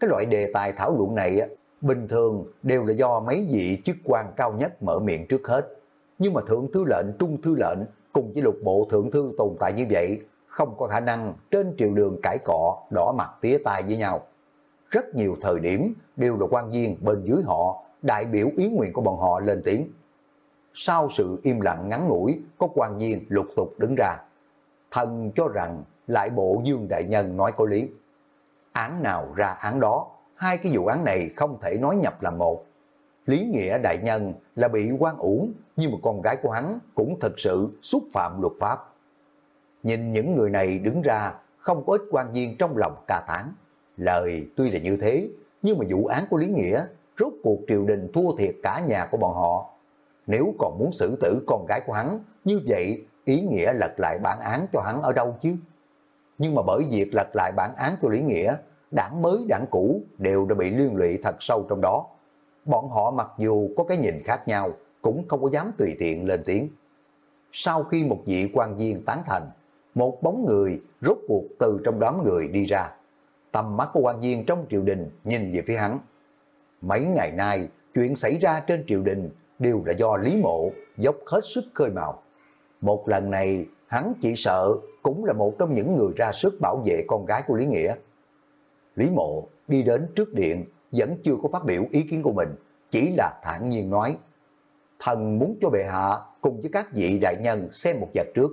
Cái loại đề tài thảo luận này bình thường đều là do mấy vị chức quan cao nhất mở miệng trước hết. Nhưng mà thượng thư lệnh, trung thư lệnh cùng với lục bộ thượng thư tồn tại như vậy, không có khả năng trên triều đường cãi cọ, đỏ mặt tía tai với nhau. Rất nhiều thời điểm đều là quan viên bên dưới họ, đại biểu ý nguyện của bọn họ lên tiếng. Sau sự im lặng ngắn ngủi, có quan viên lục tục đứng ra. Thần cho rằng lại bộ Dương Đại Nhân nói có lý. Án nào ra án đó, hai cái vụ án này không thể nói nhập làm một. Lý Nghĩa Đại Nhân là bị quan uổng, nhưng mà con gái của hắn cũng thật sự xúc phạm luật pháp. Nhìn những người này đứng ra, không có ít quan viên trong lòng ca tán. Lời tuy là như thế, nhưng mà vụ án của Lý Nghĩa, rốt cuộc triều đình thua thiệt cả nhà của bọn họ. Nếu còn muốn xử tử con gái của hắn, như vậy ý nghĩa lật lại bản án cho hắn ở đâu chứ? Nhưng mà bởi việc lật lại bản án cho Lý Nghĩa, đảng mới đảng cũ đều đã bị liên lụy thật sâu trong đó. Bọn họ mặc dù có cái nhìn khác nhau, cũng không có dám tùy tiện lên tiếng. Sau khi một vị quan viên tán thành, một bóng người rốt cuộc từ trong đám người đi ra. Tầm mắt của quan viên trong triều đình nhìn về phía hắn. Mấy ngày nay, chuyện xảy ra trên triều đình đều là do Lý Mộ dốc hết sức khơi mào. Một lần này, hắn chỉ sợ cũng là một trong những người ra sức bảo vệ con gái của Lý Nghĩa. Lý Mộ đi đến trước điện, vẫn chưa có phát biểu ý kiến của mình, chỉ là thản nhiên nói, thần muốn cho bệ hạ cùng với các vị đại nhân xem một vật trước.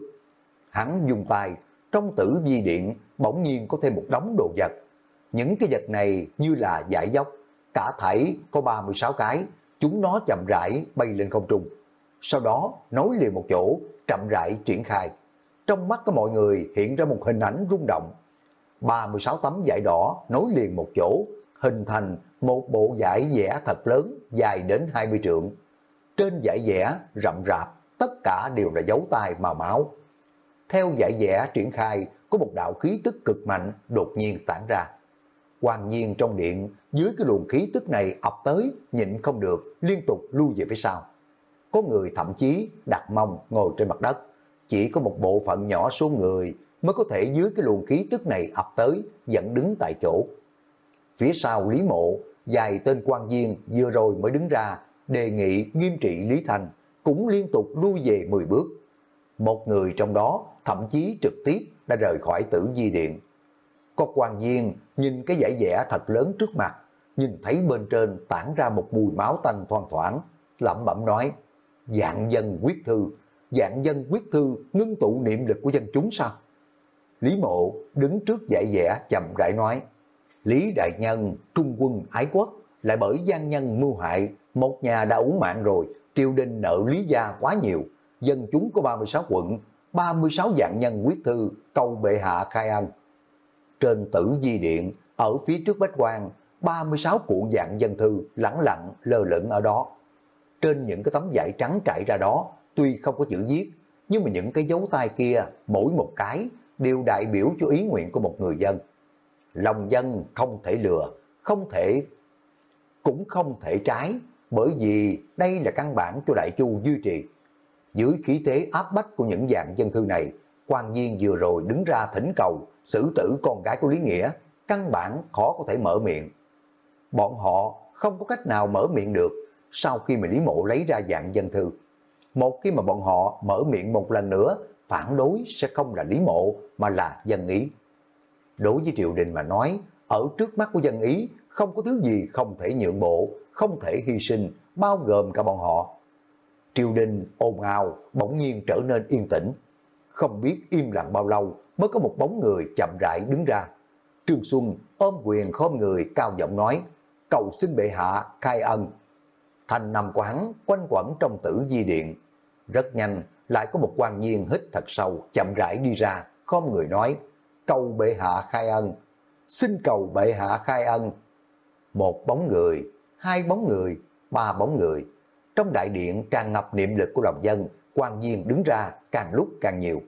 Hắn dùng tay, trong tử vi điện bỗng nhiên có thêm một đống đồ vật. Những cái vật này như là giải dốc, cả thảy có 36 cái, chúng nó chậm rãi bay lên không trung. Sau đó nối liền một chỗ, chậm rãi triển khai. Trong mắt của mọi người hiện ra một hình ảnh rung động. 36 tấm giải đỏ nối liền một chỗ, hình thành một bộ giải vẽ thật lớn dài đến 20 trượng. Trên giải vẽ rậm rạp, tất cả đều là dấu tay màu máu. Theo giải vẽ triển khai, có một đạo khí tức cực mạnh đột nhiên tản ra. Hoàng nhiên trong điện, dưới cái luồng khí tức này ập tới, nhịn không được, liên tục lui về phía sau. Có người thậm chí đặt mông ngồi trên mặt đất, chỉ có một bộ phận nhỏ số người mới có thể dưới cái luồng khí tức này ập tới, dẫn đứng tại chỗ. Phía sau Lý Mộ, dài tên quan viên vừa rồi mới đứng ra, đề nghị nghiêm trị Lý Thành, cũng liên tục lui về 10 bước. Một người trong đó thậm chí trực tiếp đã rời khỏi tử di điện. Có quan viên nhìn cái giải vẽ thật lớn trước mặt, nhìn thấy bên trên tản ra một mùi máu tanh thoang thoảng, lẩm bẩm nói, dạng dân quyết thư, dạng dân quyết thư ngưng tụ niệm lực của dân chúng sao? Lý mộ đứng trước giải vẽ chậm rãi nói, Lý Đại Nhân, Trung quân ái quốc, lại bởi gian nhân mưu hại, một nhà đã uống mạng rồi, triều đình nợ Lý gia quá nhiều, dân chúng có 36 quận, 36 dạng nhân quyết thư, cầu bệ hạ khai ân. Trên tử di điện, ở phía trước bách quan, 36 cuộn dạng dân thư lẳng lặng lơ lửng ở đó. Trên những cái tấm vải trắng trải ra đó, tuy không có chữ viết, nhưng mà những cái dấu tay kia, mỗi một cái, đều đại biểu cho ý nguyện của một người dân. Lòng dân không thể lừa, không thể, cũng không thể trái, bởi vì đây là căn bản cho Đại Chu duy trì. Dưới khí thế áp bách của những dạng dân thư này, quan viên vừa rồi đứng ra thỉnh cầu, xử tử con gái của Lý Nghĩa, căn bản khó có thể mở miệng. Bọn họ không có cách nào mở miệng được sau khi mà Lý Mộ lấy ra dạng dân thư. Một khi mà bọn họ mở miệng một lần nữa, phản đối sẽ không là Lý Mộ mà là dân ý. Đối với triều đình mà nói, ở trước mắt của dân ý không có thứ gì không thể nhượng bộ, không thể hy sinh, bao gồm cả bọn họ. Triều đình ồn ào, bỗng nhiên trở nên yên tĩnh. Không biết im lặng bao lâu mới có một bóng người chậm rãi đứng ra. Trương Xuân ôm quyền khom người cao giọng nói, cầu xin bệ hạ khai ân. Thành nằm của hắn quanh quẩn trong tử di điện. Rất nhanh, lại có một quan viên hít thật sâu, chậm rãi đi ra, khom người nói, cầu bệ hạ khai ân. Xin cầu bệ hạ khai ân. Một bóng người, hai bóng người, ba bóng người. Trong đại điện tràn ngập niệm lực của lòng dân, quan viên đứng ra càng lúc càng nhiều.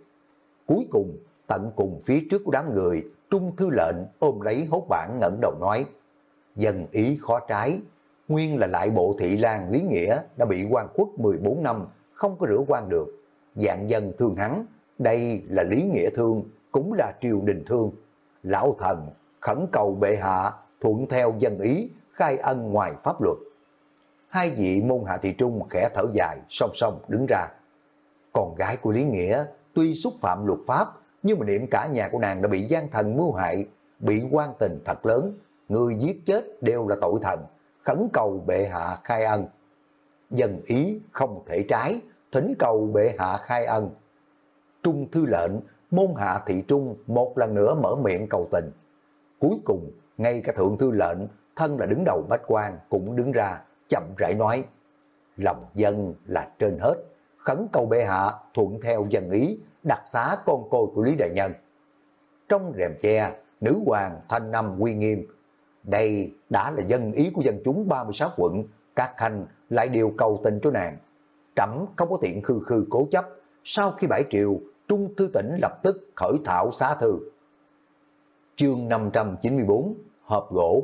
Cuối cùng, tận cùng phía trước của đám người, Trung Thư lệnh ôm lấy hốt bản ngẩng đầu nói, dân ý khó trái, nguyên là lại bộ thị lang Lý Nghĩa đã bị quan quốc 14 năm, không có rửa quan được. Dạng dân thương hắn, đây là Lý Nghĩa thương, cũng là triều đình thương. Lão thần khẩn cầu bệ hạ thuận theo dân ý, khai ân ngoài pháp luật. Hai vị môn hạ thị trung khẽ thở dài, song song đứng ra. Con gái của Lý Nghĩa tuy xúc phạm luật pháp, nhưng mà niệm cả nhà của nàng đã bị gian thần mưu hại, bị quan tình thật lớn, người giết chết đều là tội thần, khẩn cầu bệ hạ khai ân. Dân ý không thể trái, thỉnh cầu bệ hạ khai ân. Trung thư lệnh, môn hạ thị trung một lần nữa mở miệng cầu tình. Cuối cùng, ngay cả thượng thư lệnh, thân là đứng đầu bách quan cũng đứng ra, chậm rãi nói, lòng dân là trên hết, khẩn cầu bệ hạ thuận theo dân ý, đặc xá con côi của Lý Đại Nhân. Trong rèm che, nữ hoàng thanh năm uy nghiêm, đây đã là dân ý của dân chúng 36 quận, các khanh lại đều cầu tình cho nàng. Trẫm không có tiện khư khư cố chấp, sau khi bãi triều, Trung Thư tỉnh lập tức khởi thảo xá thư. Chương 594, hợp gỗ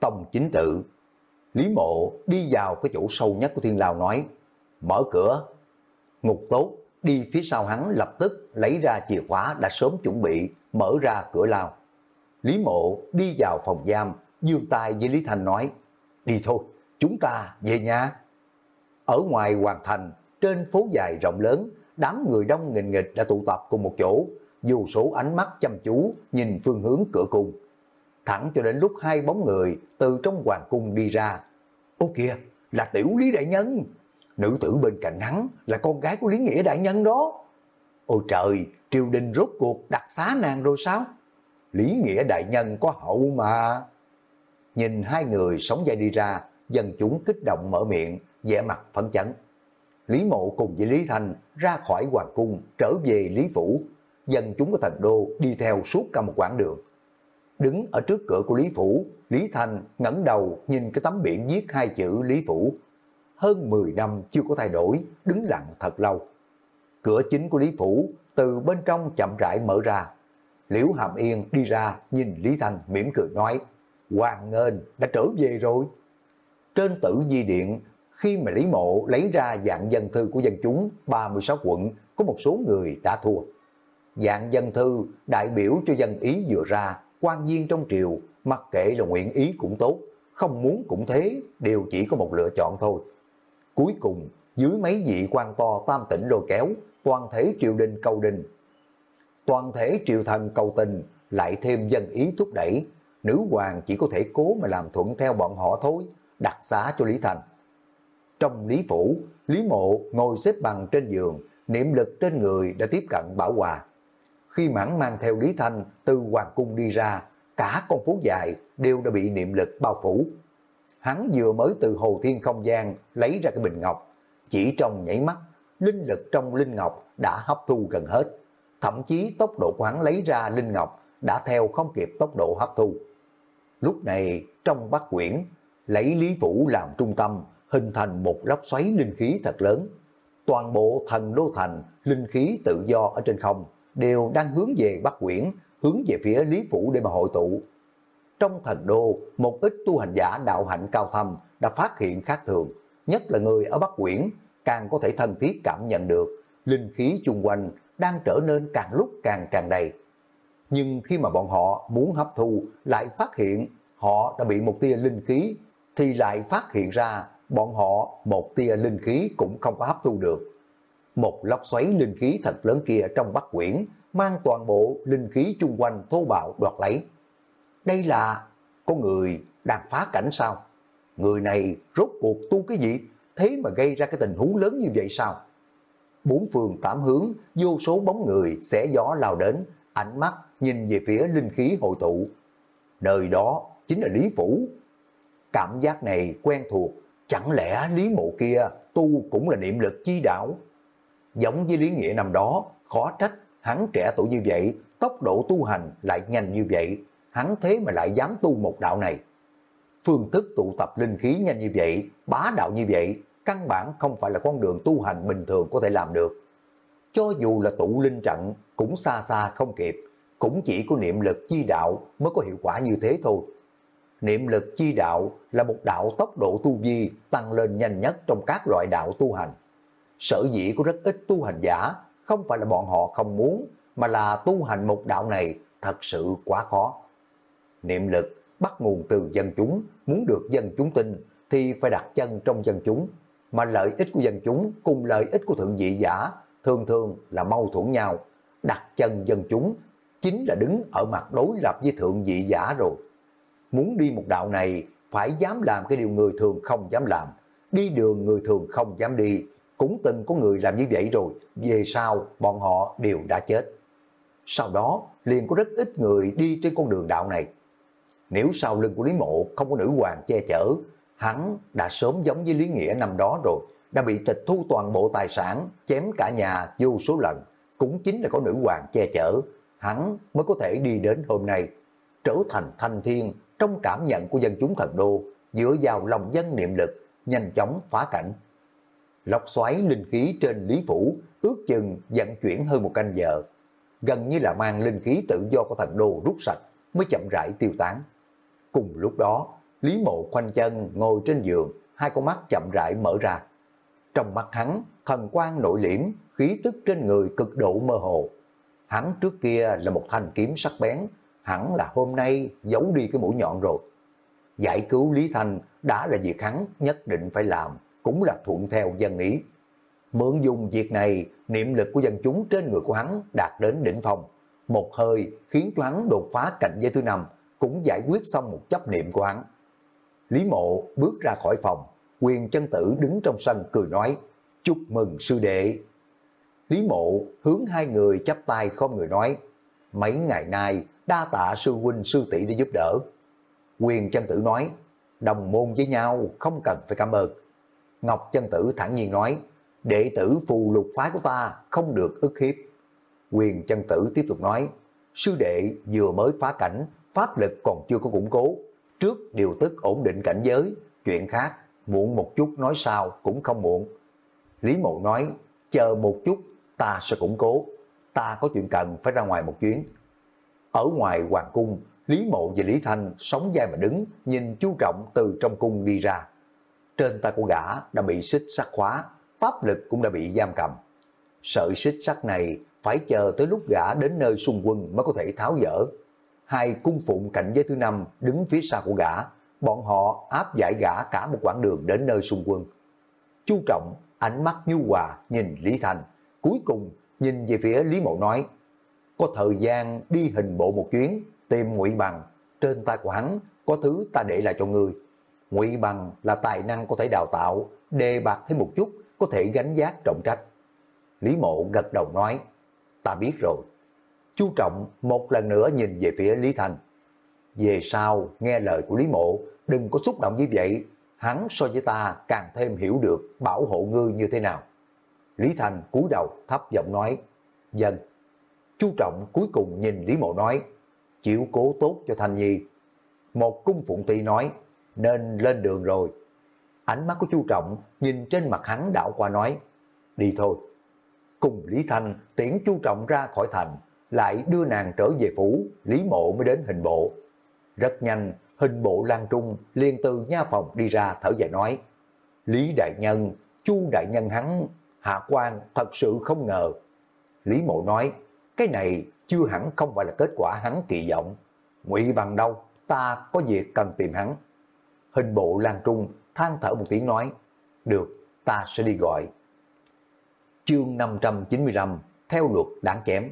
Tông chính tự Lý mộ đi vào cái chỗ sâu nhất của thiên lao nói, mở cửa. Ngục tốt đi phía sau hắn lập tức lấy ra chìa khóa đã sớm chuẩn bị, mở ra cửa lao. Lý mộ đi vào phòng giam, dương tay với Lý Thành nói, đi thôi, chúng ta về nhà. Ở ngoài hoàng thành, trên phố dài rộng lớn, đám người đông nghìn nghịch đã tụ tập cùng một chỗ, dù số ánh mắt chăm chú nhìn phương hướng cửa cung. Thẳng cho đến lúc hai bóng người từ trong hoàng cung đi ra. Ô kìa, là tiểu Lý Đại Nhân. Nữ tử bên cạnh hắn là con gái của Lý Nghĩa Đại Nhân đó. Ôi trời, triều đình rốt cuộc đặt xá nàng rồi sao? Lý Nghĩa Đại Nhân có hậu mà. Nhìn hai người sống dậy đi ra, dân chúng kích động mở miệng, vẻ mặt phấn chấn. Lý Mộ cùng với Lý Thanh ra khỏi Hoàng Cung, trở về Lý Phủ. Dân chúng của thành đô đi theo suốt cả một quãng đường. Đứng ở trước cửa của Lý Phủ, Lý Thanh ngẩng đầu nhìn cái tấm biển viết hai chữ Lý Phủ. Hơn 10 năm chưa có thay đổi, đứng lặng thật lâu. Cửa chính của Lý Phủ từ bên trong chậm rãi mở ra. Liễu Hàm Yên đi ra nhìn Lý Thanh mỉm cười nói, Hoàng ngên đã trở về rồi. Trên tử di điện, khi mà Lý Mộ lấy ra dạng dân thư của dân chúng 36 quận, có một số người đã thua. Dạng dân thư đại biểu cho dân ý vừa ra, quan viên trong triều, mặc kệ là nguyện ý cũng tốt, không muốn cũng thế, đều chỉ có một lựa chọn thôi. Cuối cùng, dưới mấy vị quan to tam tỉnh lôi kéo, toàn thể triều đình cầu đình. Toàn thể triều thần cầu tình, lại thêm dân ý thúc đẩy, nữ hoàng chỉ có thể cố mà làm thuận theo bọn họ thôi, đặt giá cho Lý Thành. Trong Lý Phủ, Lý Mộ ngồi xếp bằng trên giường, niệm lực trên người đã tiếp cận bảo hòa. Khi mãn mang theo Lý Thanh từ Hoàng Cung đi ra, cả con phố dài đều đã bị niệm lực bao phủ. Hắn vừa mới từ hồ thiên không gian lấy ra cái bình ngọc, chỉ trong nhảy mắt, linh lực trong linh ngọc đã hấp thu gần hết. Thậm chí tốc độ quán lấy ra linh ngọc đã theo không kịp tốc độ hấp thu. Lúc này trong bát quyển, lấy Lý Phủ làm trung tâm, hình thành một lốc xoáy linh khí thật lớn. Toàn bộ thần đô thành, linh khí tự do ở trên không, đều đang hướng về Bắc Quyển, hướng về phía Lý Phủ để mà hội tụ. Trong thần đô, một ít tu hành giả đạo hạnh cao thâm đã phát hiện khác thường, nhất là người ở Bắc Quyển, càng có thể thân thiết cảm nhận được linh khí chung quanh đang trở nên càng lúc càng tràn đầy. Nhưng khi mà bọn họ muốn hấp thu lại phát hiện họ đã bị một tia linh khí thì lại phát hiện ra bọn họ một tia linh khí cũng không có hấp thu được. Một lốc xoáy linh khí thật lớn kia trong bắc quyển mang toàn bộ linh khí chung quanh thô bạo đoạt lấy. Đây là có người đang phá cảnh sao? Người này rốt cuộc tu cái gì? Thế mà gây ra cái tình huống lớn như vậy sao? Bốn phương tám hướng, vô số bóng người sẽ gió lao đến, ánh mắt nhìn về phía linh khí hội tụ. Nơi đó chính là Lý Phủ. Cảm giác này quen thuộc, chẳng lẽ Lý Mộ kia tu cũng là niệm lực chi đạo? Giống với Lý Nghĩa năm đó, khó trách hắn trẻ tuổi như vậy, tốc độ tu hành lại nhanh như vậy, hắn thế mà lại dám tu một đạo này. Phương thức tụ tập linh khí nhanh như vậy, bá đạo như vậy, căn bản không phải là con đường tu hành bình thường có thể làm được. Cho dù là tụ linh trận cũng xa xa không kịp, cũng chỉ có niệm lực chi đạo mới có hiệu quả như thế thôi. Niệm lực chi đạo là một đạo tốc độ tu vi tăng lên nhanh nhất trong các loại đạo tu hành. Sở dĩ có rất ít tu hành giả, không phải là bọn họ không muốn, mà là tu hành một đạo này thật sự quá khó. Niệm lực bắt nguồn từ dân chúng, muốn được dân chúng tin thì phải đặt chân trong dân chúng, mà lợi ích của dân chúng cùng lợi ích của thượng vị giả thường thường là mâu thuẫn nhau. Đặt chân dân chúng chính là đứng ở mặt đối lập với thượng vị giả rồi. Muốn đi một đạo này phải dám làm cái điều người thường không dám làm, đi đường người thường không dám đi, cũng từng có người làm như vậy rồi, về sau bọn họ đều đã chết. Sau đó liền có rất ít người đi trên con đường đạo này. Nếu sau lưng của Lý Mộ không có nữ hoàng che chở, hắn đã sớm giống với Lý Nghĩa năm đó rồi, đã bị tịch thu toàn bộ tài sản, chém cả nhà vô số lần. Cũng chính là có nữ hoàng che chở, hắn mới có thể đi đến hôm nay, trở thành thanh thiên trong cảm nhận của dân chúng thần đô, dựa vào lòng dân niệm lực, nhanh chóng phá cảnh. Lọc xoáy linh khí trên Lý Phủ ước chừng vận chuyển hơn một canh giờ, gần như là mang linh khí tự do của thần đô rút sạch mới chậm rãi tiêu tán. Cùng lúc đó, Lý Mộ khoanh chân ngồi trên giường, hai con mắt chậm rãi mở ra. Trong mắt hắn, thần quang nội liễm, khí tức trên người cực độ mơ hồ. Hắn trước kia là một thanh kiếm sắc bén, hẳn là hôm nay giấu đi cái mũi nhọn rồi. Giải cứu Lý Thanh đã là việc hắn nhất định phải làm, cũng là thuận theo dân ý. Mượn dùng việc này, niệm lực của dân chúng trên người của hắn đạt đến đỉnh phong. Một hơi khiến cho hắn đột phá cảnh giới thứ năm, cũng giải quyết xong một chấp niệm của hắn. Lý mộ bước ra khỏi phòng, quyền chân tử đứng trong sân cười nói, chúc mừng sư đệ. Lý mộ hướng hai người chắp tay không người nói, mấy ngày nay đa tạ sư huynh sư tỷ để giúp đỡ. Quyền chân tử nói, đồng môn với nhau không cần phải cảm ơn. Ngọc chân tử thẳng nhiên nói, đệ tử phù lục phái của ta không được ức hiếp. Quyền chân tử tiếp tục nói, sư đệ vừa mới phá cảnh, pháp lực còn chưa có củng cố. Trước điều tức ổn định cảnh giới, chuyện khác, muộn một chút nói sao cũng không muộn. Lý Mộ nói, chờ một chút, ta sẽ củng cố. Ta có chuyện cần phải ra ngoài một chuyến. Ở ngoài hoàng cung, Lý Mộ và Lý Thanh sống dai mà đứng, nhìn chú trọng từ trong cung đi ra. Trên tay của gã đã bị xích sắt khóa, pháp lực cũng đã bị giam cầm. Sợi xích sắt này phải chờ tới lúc gã đến nơi xung quân mới có thể tháo dỡ. Hai cung phụng cảnh giới thứ năm đứng phía sau của gã, bọn họ áp giải gã cả một quãng đường đến nơi xung quân. Chu Trọng ánh mắt nhu hòa nhìn Lý Thành, cuối cùng nhìn về phía Lý Mộ nói, có thời gian đi hình bộ một chuyến, tìm ngụy bằng, trên tay của hắn có thứ ta để lại cho người Ngụy bằng là tài năng có thể đào tạo, đề bạc thêm một chút, có thể gánh giác trọng trách. Lý Mộ gật đầu nói, ta biết rồi. Chu Trọng một lần nữa nhìn về phía Lý Thành. Về sau, nghe lời của Lý Mộ, đừng có xúc động như vậy, hắn so với ta càng thêm hiểu được bảo hộ ngươi như thế nào. Lý Thành cúi đầu thấp giọng nói, vâng. dân. Chu Trọng cuối cùng nhìn Lý Mộ nói, chịu cố tốt cho Thanh Nhi. Một cung phụng ti nói, nên lên đường rồi. Ánh mắt của Chu Trọng nhìn trên mặt hắn đảo qua nói, đi thôi. Cùng Lý Thanh tiễn Chu Trọng ra khỏi thành, lại đưa nàng trở về phủ, Lý Mộ mới đến hình bộ. Rất nhanh, hình bộ Lan Trung liền từ nha phòng đi ra thở dài nói, Lý Đại Nhân, Chu Đại Nhân hắn, hạ quan thật sự không ngờ. Lý Mộ nói, cái này chưa hẳn không phải là kết quả hắn kỳ vọng. Ngụy bằng đâu, ta có việc cần tìm hắn. Hình bộ Lan Trung than thở một tiếng nói, được, ta sẽ đi gọi. Chương 595, theo luật đáng chém.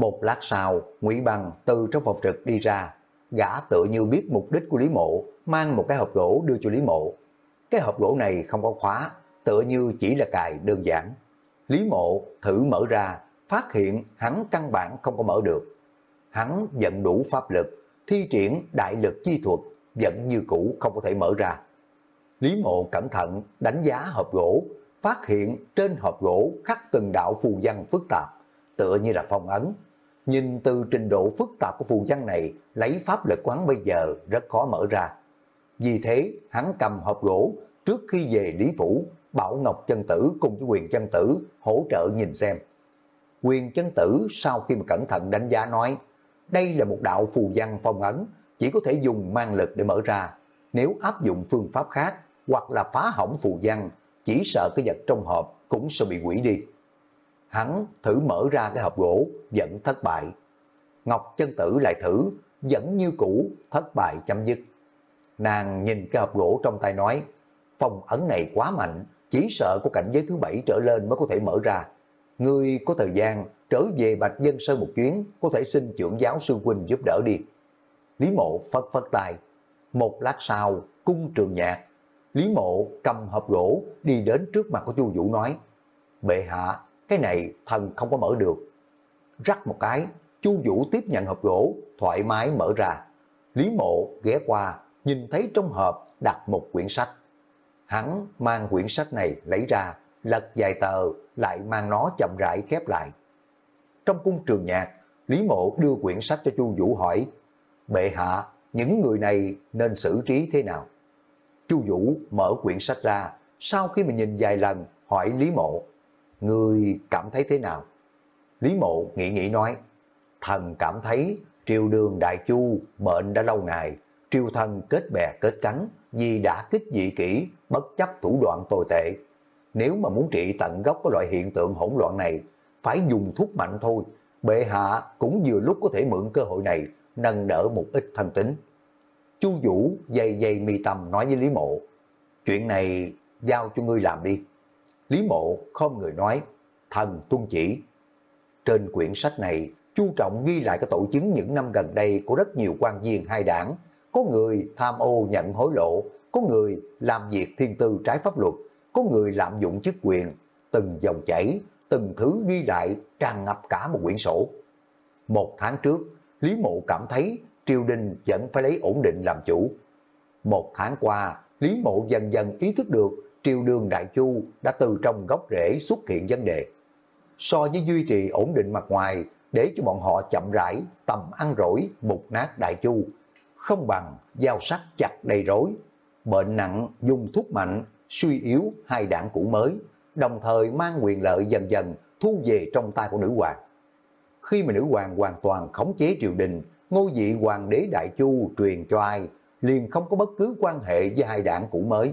Một lát sau, Ngụy Bằng từ trong phòng trực đi ra, gã tựa như biết mục đích của Lý Mộ, mang một cái hộp gỗ đưa cho Lý Mộ. Cái hộp gỗ này không có khóa, tựa như chỉ là cài đơn giản. Lý Mộ thử mở ra, phát hiện hắn căn bản không có mở được. Hắn dẫn đủ pháp lực, thi triển đại lực chi thuật, vẫn như cũ không có thể mở ra. Lý Mộ cẩn thận đánh giá hộp gỗ, phát hiện trên hộp gỗ khắc từng đạo phù văn phức tạp, tựa như là phong ấn. Nhìn từ trình độ phức tạp của phù văn này, lấy pháp lực quán bây giờ rất khó mở ra. Vì thế, hắn cầm hộp gỗ trước khi về Lý Phủ, Bảo Ngọc chân tử cùng với quyền chân tử hỗ trợ nhìn xem. Quyền chân tử sau khi mà cẩn thận đánh giá nói, đây là một đạo phù văn phong ấn, chỉ có thể dùng mang lực để mở ra. Nếu áp dụng phương pháp khác, hoặc là phá hỏng phù văn, chỉ sợ cái vật trong hộp cũng sẽ bị quỷ đi. Hắn thử mở ra cái hộp gỗ, vẫn thất bại. Ngọc chân tử lại thử, vẫn như cũ, thất bại chấm dứt. Nàng nhìn cái hộp gỗ trong tay nói, phong ấn này quá mạnh, chỉ sợ có cảnh giới thứ bảy trở lên mới có thể mở ra. Ngươi có thời gian trở về Bạch Dân Sơn một chuyến, có thể xin trưởng giáo sư huynh giúp đỡ đi. Lý mộ phất phất tay. Một lát sau, cung trường nhạc, Lý mộ cầm hộp gỗ đi đến trước mặt của Chu Vũ nói, bệ hạ, cái này thần không có mở được. Rắc một cái, Chu Vũ tiếp nhận hộp gỗ, thoải mái mở ra. Lý mộ ghé qua, nhìn thấy trong hộp đặt một quyển sách. Hắn mang quyển sách này lấy ra, lật vài tờ, lại mang nó chậm rãi khép lại. Trong cung trường nhạc, Lý Mộ đưa quyển sách cho Chu Vũ hỏi, bệ hạ, những người này nên xử trí thế nào? Chu Vũ mở quyển sách ra, sau khi mà nhìn vài lần, hỏi Lý Mộ, người cảm thấy thế nào? Lý Mộ nghĩ nghĩ nói, thần cảm thấy triều đường đại chu bệnh đã lâu ngày, triều thần kết bè kết cánh vì đã kích dị kỹ, bất chấp thủ đoạn tồi tệ. Nếu mà muốn trị tận gốc của loại hiện tượng hỗn loạn này, phải dùng thuốc mạnh thôi. Bệ hạ cũng vừa lúc có thể mượn cơ hội này nâng đỡ một ít thân tính. Chu Vũ dày dày mi tâm nói với Lý Mộ, chuyện này giao cho ngươi làm đi. Lý Mộ không người nói, thần tuân chỉ. Trên quyển sách này, Chu Trọng ghi lại cái tổ chứng những năm gần đây của rất nhiều quan viên hai đảng. Có người tham ô nhận hối lộ, có người làm việc thiên tư trái pháp luật, có người lạm dụng chức quyền, từng dòng chảy, từng thứ ghi lại tràn ngập cả một quyển sổ. Một tháng trước, Lý Mộ cảm thấy triều đình vẫn phải lấy ổn định làm chủ. Một tháng qua, Lý Mộ dần dần ý thức được triều đường Đại Chu đã từ trong gốc rễ xuất hiện vấn đề. So với duy trì ổn định mặt ngoài để cho bọn họ chậm rãi tầm ăn rỗi mục nát Đại Chu, không bằng giao sắc chặt đầy rối, bệnh nặng dùng thuốc mạnh, suy yếu hai đảng cũ mới, đồng thời mang quyền lợi dần dần thu về trong tay của nữ hoàng. khi mà nữ hoàng hoàn toàn khống chế triều đình, ngôi vị hoàng đế Đại Chu truyền cho ai, liền không có bất cứ quan hệ với hai đảng cũ mới.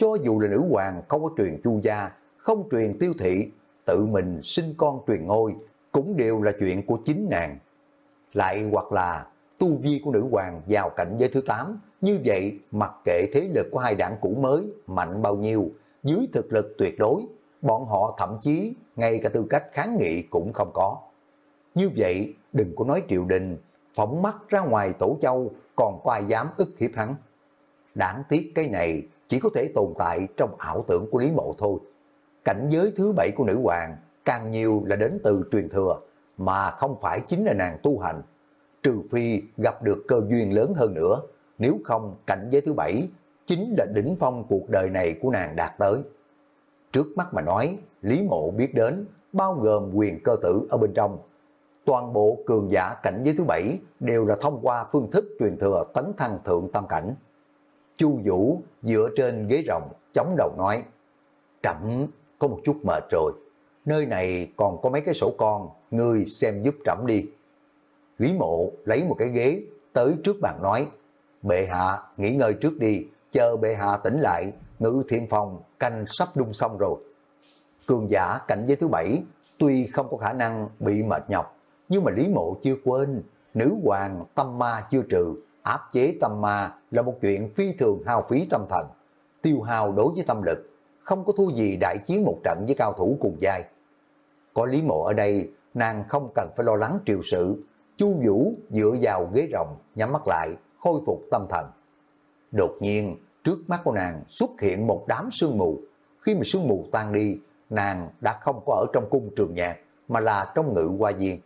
Cho dù là nữ hoàng không có truyền chu gia, không truyền tiêu thị, tự mình sinh con truyền ngôi, cũng đều là chuyện của chính nàng. Lại hoặc là tu vi của nữ hoàng vào cảnh giới thứ 8, như vậy mặc kệ thế lực của hai đảng cũ mới mạnh bao nhiêu, dưới thực lực tuyệt đối, bọn họ thậm chí ngay cả tư cách kháng nghị cũng không có. Như vậy, đừng có nói triều đình, phóng mắt ra ngoài tổ châu, còn có ai dám ức hiếp hắn. Đáng tiếc cái này chỉ có thể tồn tại trong ảo tưởng của Lý Mộ thôi. Cảnh giới thứ bảy của nữ hoàng càng nhiều là đến từ truyền thừa, mà không phải chính là nàng tu hành. Trừ phi gặp được cơ duyên lớn hơn nữa, nếu không cảnh giới thứ bảy chính là đỉnh phong cuộc đời này của nàng đạt tới. Trước mắt mà nói, Lý Mộ biết đến, bao gồm quyền cơ tử ở bên trong. Toàn bộ cường giả cảnh giới thứ bảy đều là thông qua phương thức truyền thừa tấn thăng thượng tam cảnh. Chu Vũ dựa trên ghế rồng, chống đầu nói, Trẫm có một chút mệt rồi, nơi này còn có mấy cái sổ con, ngươi xem giúp trẫm đi. Lý Mộ lấy một cái ghế, tới trước bàn nói, bệ hạ nghỉ ngơi trước đi, chờ bệ hạ tỉnh lại, ngự thiên phòng canh sắp đun xong rồi. Cường giả cảnh giới thứ bảy, tuy không có khả năng bị mệt nhọc, nhưng mà Lý Mộ chưa quên, nữ hoàng tâm ma chưa trừ, áp chế tâm ma là một chuyện phi thường hao phí tâm thần, tiêu hao đối với tâm lực, không có thua gì đại chiến một trận với cao thủ cùng giai. Có Lý Mộ ở đây, nàng không cần phải lo lắng triều sự, Chu Vũ dựa vào ghế rồng, nhắm mắt lại, khôi phục tâm thần. Đột nhiên, trước mắt của nàng xuất hiện một đám sương mù. Khi mà sương mù tan đi, nàng đã không có ở trong cung trường nhạc, mà là trong ngự hoa viên.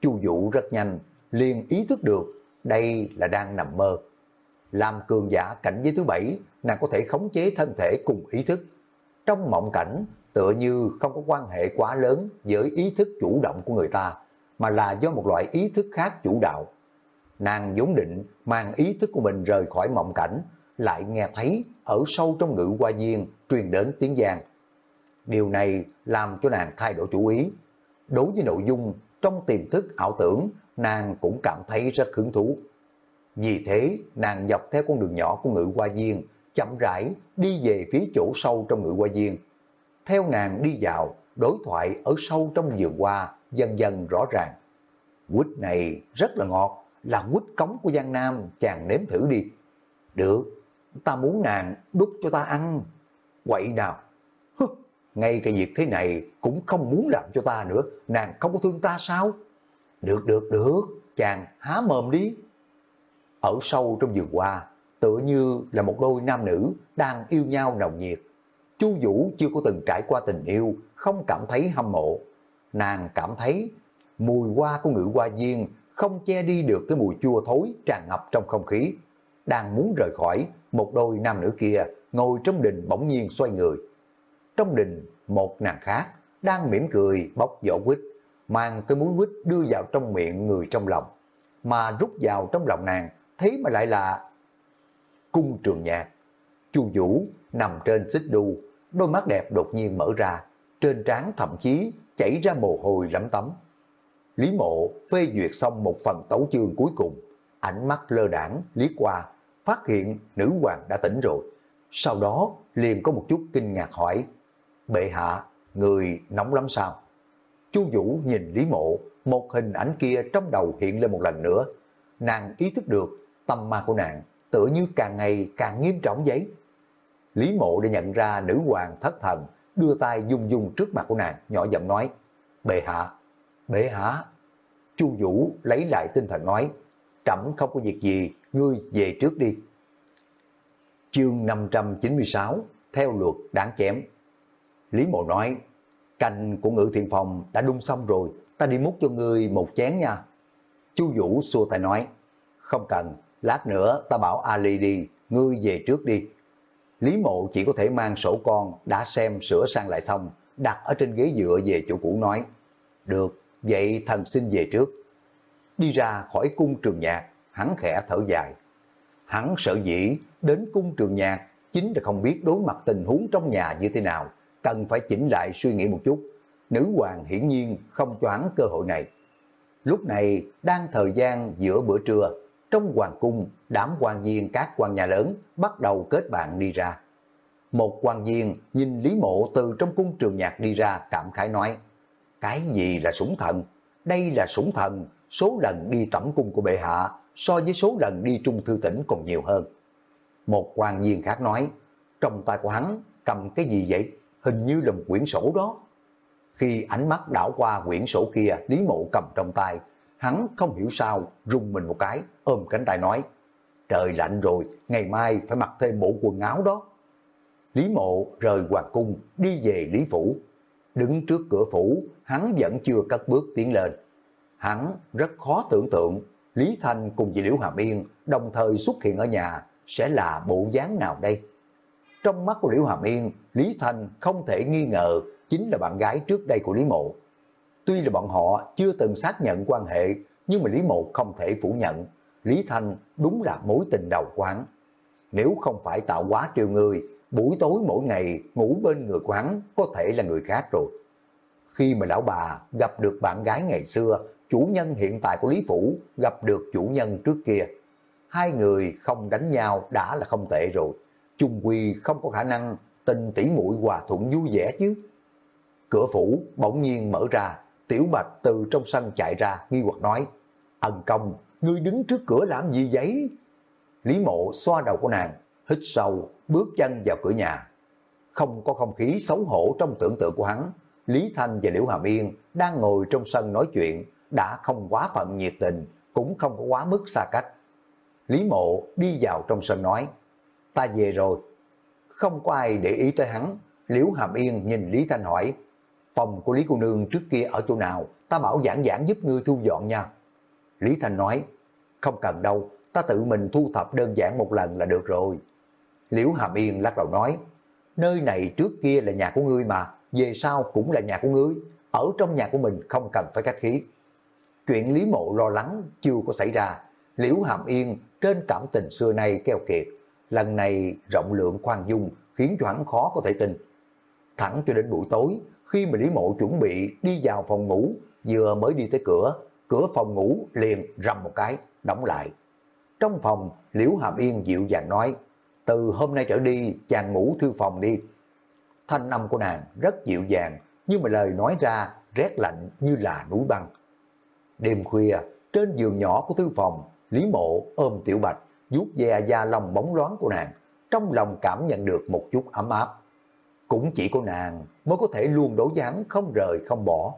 Chu Vũ rất nhanh, liền ý thức được đây là đang nằm mơ. Làm cường giả cảnh giới thứ bảy, nàng có thể khống chế thân thể cùng ý thức. Trong mộng cảnh, tựa như không có quan hệ quá lớn với ý thức chủ động của người ta, mà là do một loại ý thức khác chủ đạo. Nàng vốn định mang ý thức của mình rời khỏi mộng cảnh, lại nghe thấy ở sâu trong ngự qua viên truyền đến tiếng giang. Điều này làm cho nàng thay đổi chủ ý. Đối với nội dung trong tiềm thức ảo tưởng, nàng cũng cảm thấy rất hứng thú. Vì thế, nàng dọc theo con đường nhỏ của ngự hoa viên, chậm rãi đi về phía chỗ sâu trong ngự hoa viên. Theo nàng đi vào, đối thoại ở sâu trong vườn hoa dần dần rõ ràng. Quýt này rất là ngọt, là quýt cống của Giang Nam, chàng nếm thử đi. Được, ta muốn nàng đút cho ta ăn. Quậy nào, Hứ, ngay cái việc thế này cũng không muốn làm cho ta nữa, nàng không có thương ta sao? Được, được, được, chàng há mồm đi. Ở sâu trong vườn hoa, tựa như là một đôi nam nữ đang yêu nhau nồng nhiệt. Chu Vũ chưa có từng trải qua tình yêu, không cảm thấy hâm mộ. Nàng cảm thấy mùi hoa của ngự hoa viên không che đi được cái mùi chua thối tràn ngập trong không khí. Đang muốn rời khỏi, một đôi nam nữ kia ngồi trong đình bỗng nhiên xoay người. Trong đình, một nàng khác đang mỉm cười bóc vỏ quýt, mang cái muối quýt đưa vào trong miệng người trong lòng. Mà rút vào trong lòng nàng, thế mà lại là cung trường nhạc. Chu Vũ nằm trên xích đu, đôi mắt đẹp đột nhiên mở ra, trên trán thậm chí chảy ra mồ hôi lấm tấm. Lý Mộ phê duyệt xong một phần tấu chương cuối cùng, ánh mắt lơ đảng liếc qua, phát hiện nữ hoàng đã tỉnh rồi. Sau đó liền có một chút kinh ngạc hỏi, bệ hạ, người nóng lắm sao? Chu Vũ nhìn Lý Mộ, một hình ảnh kia trong đầu hiện lên một lần nữa. Nàng ý thức được tâm ma của nàng tựa như càng ngày càng nghiêm trọng giấy. Lý Mộ đã nhận ra nữ hoàng thất thần, đưa tay dung dung trước mặt của nàng, nhỏ giọng nói, bệ hạ, bệ hạ. Chu Vũ lấy lại tinh thần nói, trẫm không có việc gì, ngươi về trước đi. Chương 596, theo luật đáng chém. Lý Mộ nói, cành của ngự thiện phòng đã đun xong rồi, ta đi múc cho ngươi một chén nha. Chu Vũ xua tay nói, không cần, lát nữa ta bảo Ali đi, ngươi về trước đi. Lý Mộ chỉ có thể mang sổ con đã xem sửa sang lại xong, đặt ở trên ghế dựa về chỗ cũ nói, được, vậy thần xin về trước. Đi ra khỏi cung trường nhạc, hắn khẽ thở dài. Hắn sợ dĩ đến cung trường nhạc chính là không biết đối mặt tình huống trong nhà như thế nào, cần phải chỉnh lại suy nghĩ một chút. Nữ hoàng hiển nhiên không choáng cơ hội này. Lúc này đang thời gian giữa bữa trưa, trong hoàng cung, đám quan viên các quan nhà lớn bắt đầu kết bạn đi ra. Một quan viên nhìn Lý Mộ từ trong cung trường nhạc đi ra cảm khái nói, cái gì là sủng thần? Đây là sủng thần, số lần đi tẩm cung của bệ hạ so với số lần đi trung thư tỉnh còn nhiều hơn. Một quan viên khác nói, trong tay của hắn cầm cái gì vậy? Hình như là một quyển sổ đó. Khi ánh mắt đảo qua quyển sổ kia, Lý Mộ cầm trong tay, hắn không hiểu sao, rung mình một cái, ôm cánh tay nói, trời lạnh rồi, ngày mai phải mặc thêm bộ quần áo đó. Lý Mộ rời hoàng cung, đi về Lý Phủ. Đứng trước cửa phủ, hắn vẫn chưa cất bước tiến lên. Hắn rất khó tưởng tượng, Lý Thanh cùng dì Liễu Hàm Yên đồng thời xuất hiện ở nhà sẽ là bộ dáng nào đây? Trong mắt của Liễu Hàm Yên, Lý Thanh không thể nghi ngờ chính là bạn gái trước đây của Lý Mộ. Tuy là bọn họ chưa từng xác nhận quan hệ, nhưng mà Lý Mộ không thể phủ nhận. Lý Thanh đúng là mối tình đầu quán. Nếu không phải tạo quá triều người, buổi tối mỗi ngày ngủ bên người quán có thể là người khác rồi. Khi mà lão bà gặp được bạn gái ngày xưa, chủ nhân hiện tại của Lý Phủ gặp được chủ nhân trước kia. Hai người không đánh nhau đã là không tệ rồi. Trung Quy không có khả năng tình tỷ muội hòa thuận vui vẻ chứ. Cửa phủ bỗng nhiên mở ra, Tiểu Bạch từ trong sân chạy ra, nghi hoặc nói, Ân công, ngươi đứng trước cửa làm gì vậy? Lý mộ xoa đầu của nàng, hít sâu, bước chân vào cửa nhà. Không có không khí xấu hổ trong tưởng tượng của hắn, Lý Thanh và Liễu Hàm Yên đang ngồi trong sân nói chuyện, đã không quá phận nhiệt tình, cũng không có quá mức xa cách. Lý mộ đi vào trong sân nói, ta về rồi. Không có ai để ý tới hắn, Liễu Hàm Yên nhìn Lý Thanh hỏi, phòng của Lý cô nương trước kia ở chỗ nào, ta bảo giảng giảng giúp ngươi thu dọn nha. Lý Thanh nói, không cần đâu, ta tự mình thu thập đơn giản một lần là được rồi. Liễu Hàm Yên lắc đầu nói, nơi này trước kia là nhà của ngươi mà, về sau cũng là nhà của ngươi, ở trong nhà của mình không cần phải cách khí. Chuyện Lý Mộ lo lắng chưa có xảy ra, Liễu Hàm Yên trên cảm tình xưa nay keo kiệt, lần này rộng lượng khoan dung khiến cho hắn khó có thể tin. Thẳng cho đến buổi tối, khi mà Lý Mộ chuẩn bị đi vào phòng ngủ, vừa mới đi tới cửa, cửa phòng ngủ liền rầm một cái, đóng lại. Trong phòng, Liễu Hàm Yên dịu dàng nói, từ hôm nay trở đi, chàng ngủ thư phòng đi. Thanh âm của nàng rất dịu dàng, nhưng mà lời nói ra rét lạnh như là núi băng. Đêm khuya, trên giường nhỏ của thư phòng, Lý Mộ ôm Tiểu Bạch, vuốt ve da lòng bóng loáng của nàng, trong lòng cảm nhận được một chút ấm áp. Cũng chỉ có nàng mới có thể luôn đối với hắn không rời không bỏ.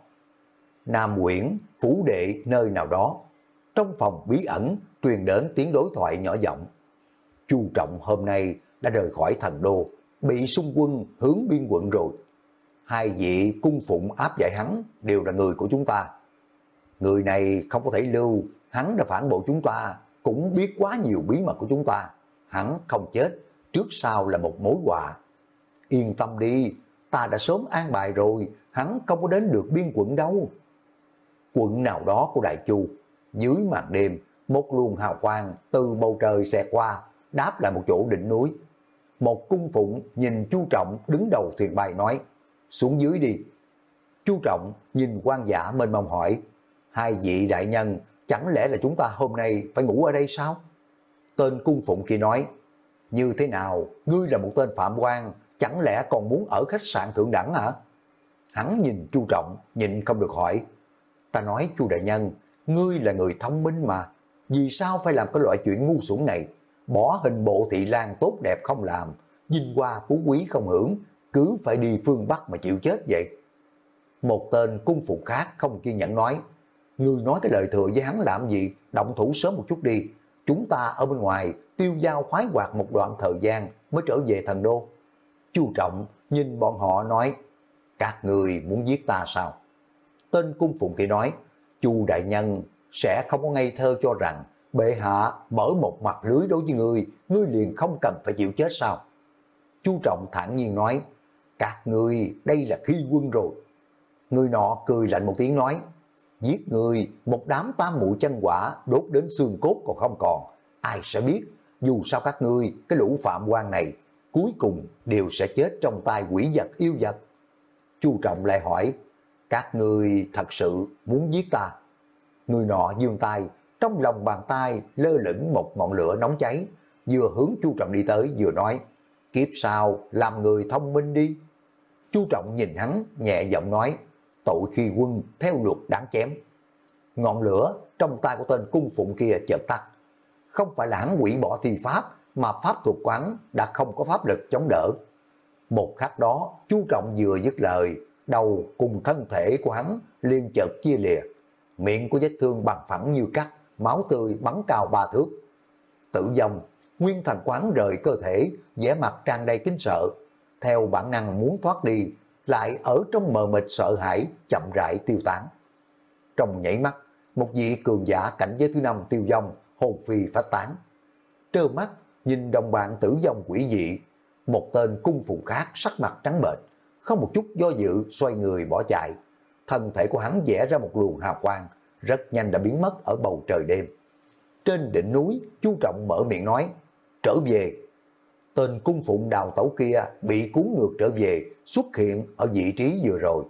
Nam quyển, phủ đệ nơi nào đó, trong phòng bí ẩn truyền đến tiếng đối thoại nhỏ giọng. Chu Trọng hôm nay đã rời khỏi thần đô, bị xung quân hướng biên quận rồi. Hai vị cung phụng áp giải hắn đều là người của chúng ta. Người này không có thể lưu, hắn đã phản bộ chúng ta, cũng biết quá nhiều bí mật của chúng ta. Hắn không chết, trước sau là một mối họa. Yên tâm đi, ta đã sớm an bài rồi, hắn không có đến được biên quận đâu. Quận nào đó của Đại Chu, dưới màn đêm, một luồng hào quang từ bầu trời xẹt qua, đáp lại một chỗ đỉnh núi. Một cung phụng nhìn Chu Trọng đứng đầu thuyền bài nói, xuống dưới đi. Chu Trọng nhìn quan giả mênh mông hỏi, hai vị đại nhân, chẳng lẽ là chúng ta hôm nay phải ngủ ở đây sao? Tên cung phụng kia nói, như thế nào, ngươi là một tên phạm quan, chẳng lẽ còn muốn ở khách sạn thượng đẳng hả? Hắn nhìn Chu Trọng, nhìn không được hỏi. Ta nói Chu Đại Nhân, ngươi là người thông minh mà, vì sao phải làm cái loại chuyện ngu xuẩn này? Bỏ hình bộ thị lan tốt đẹp không làm, dinh qua phú quý không hưởng, cứ phải đi phương Bắc mà chịu chết vậy. Một tên cung phụ khác không kiên nhẫn nói, người nói cái lời thừa với hắn làm gì, động thủ sớm một chút đi, chúng ta ở bên ngoài tiêu giao khoái hoạt một đoạn thời gian mới trở về thần đô. Chu Trọng nhìn bọn họ nói, các người muốn giết ta sao? Tên cung phụng kia nói, Chu Đại Nhân sẽ không có ngây thơ cho rằng bệ hạ mở một mặt lưới đối với người ngươi liền không cần phải chịu chết sao? Chu Trọng thản nhiên nói, các người đây là khi quân rồi. Người nọ cười lạnh một tiếng nói, giết người, một đám tam mũi chân quả đốt đến xương cốt còn không còn, ai sẽ biết, dù sao các ngươi, cái lũ phạm quan này, cuối cùng đều sẽ chết trong tay quỷ vật yêu vật. Chu Trọng lại hỏi, các ngươi thật sự muốn giết ta? người nọ dương tay, trong lòng bàn tay lơ lửng một ngọn lửa nóng cháy, vừa hướng Chu Trọng đi tới vừa nói, kiếp sau làm người thông minh đi. Chu Trọng nhìn hắn nhẹ giọng nói, tội khi quân theo luật đáng chém. Ngọn lửa trong tay của tên cung phụng kia chợt tắt. Không phải là hắn quỷ bỏ thi pháp, mà pháp thuật quán đã không có pháp lực chống đỡ. Một khắc đó, Chu Trọng vừa dứt lời, đầu cùng thân thể của hắn liên chợt chia lìa. Miệng của vết thương bằng phẳng như cắt, máu tươi bắn cao ba thước. Tử vong, nguyên thần quán rời cơ thể, vẻ mặt trang đầy kính sợ. Theo bản năng muốn thoát đi, lại ở trong mờ mịt sợ hãi, chậm rãi tiêu tán. Trong nhảy mắt, một vị cường giả cảnh giới thứ năm tiêu vong, hồn phi phát tán. Trơ mắt, nhìn đồng bạn tử vong quỷ dị, một tên cung phụng khác sắc mặt trắng bệch, không một chút do dự xoay người bỏ chạy. Thân thể của hắn vẽ ra một luồng hào quang, rất nhanh đã biến mất ở bầu trời đêm. Trên đỉnh núi, chú Trọng mở miệng nói, trở về. Tên cung phụng đào tẩu kia bị cuốn ngược trở về, xuất hiện ở vị trí vừa rồi.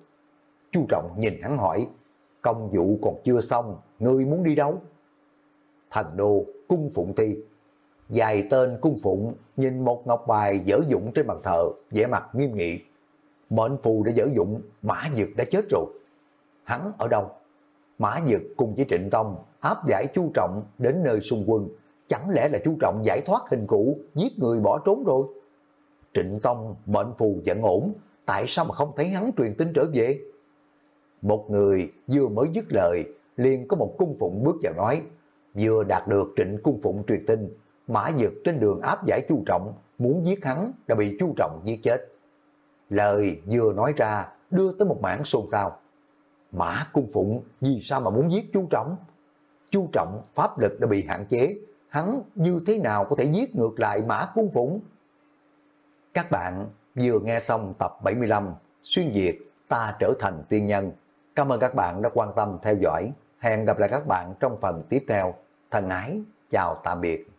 chu Trọng nhìn hắn hỏi, công vụ còn chưa xong, ngươi muốn đi đâu? Thần đô, cung phụng ti. Dài tên cung phụng nhìn một ngọc bài dở dụng trên bàn thờ, vẻ mặt nghiêm nghị. Mệnh phù đã dở dụng, Mã Dực đã chết rồi. Hắn ở đâu? Mã Dực cùng với Trịnh Tông áp giải Chu Trọng đến nơi xung quân. Chẳng lẽ là Chu Trọng giải thoát hình cũ, giết người bỏ trốn rồi? Trịnh Tông mệnh phù vẫn ổn, tại sao mà không thấy hắn truyền tin trở về? Một người vừa mới dứt lời, liền có một cung phụng bước vào nói, vừa đạt được trịnh cung phụng truyền tin, Mã Dực trên đường áp giải Chu Trọng, muốn giết hắn đã bị Chu Trọng giết chết. Lời vừa nói ra đưa tới một mảng xôn xao. Mã Cung Phụng vì sao mà muốn giết Chu Trọng? Chu Trọng pháp lực đã bị hạn chế, hắn như thế nào có thể giết ngược lại Mã Cung Phụng? Các bạn vừa nghe xong tập 75 Xuyên Việt ta trở thành tiên nhân. Cảm ơn các bạn đã quan tâm theo dõi. Hẹn gặp lại các bạn trong phần tiếp theo. Thân ái, chào tạm biệt.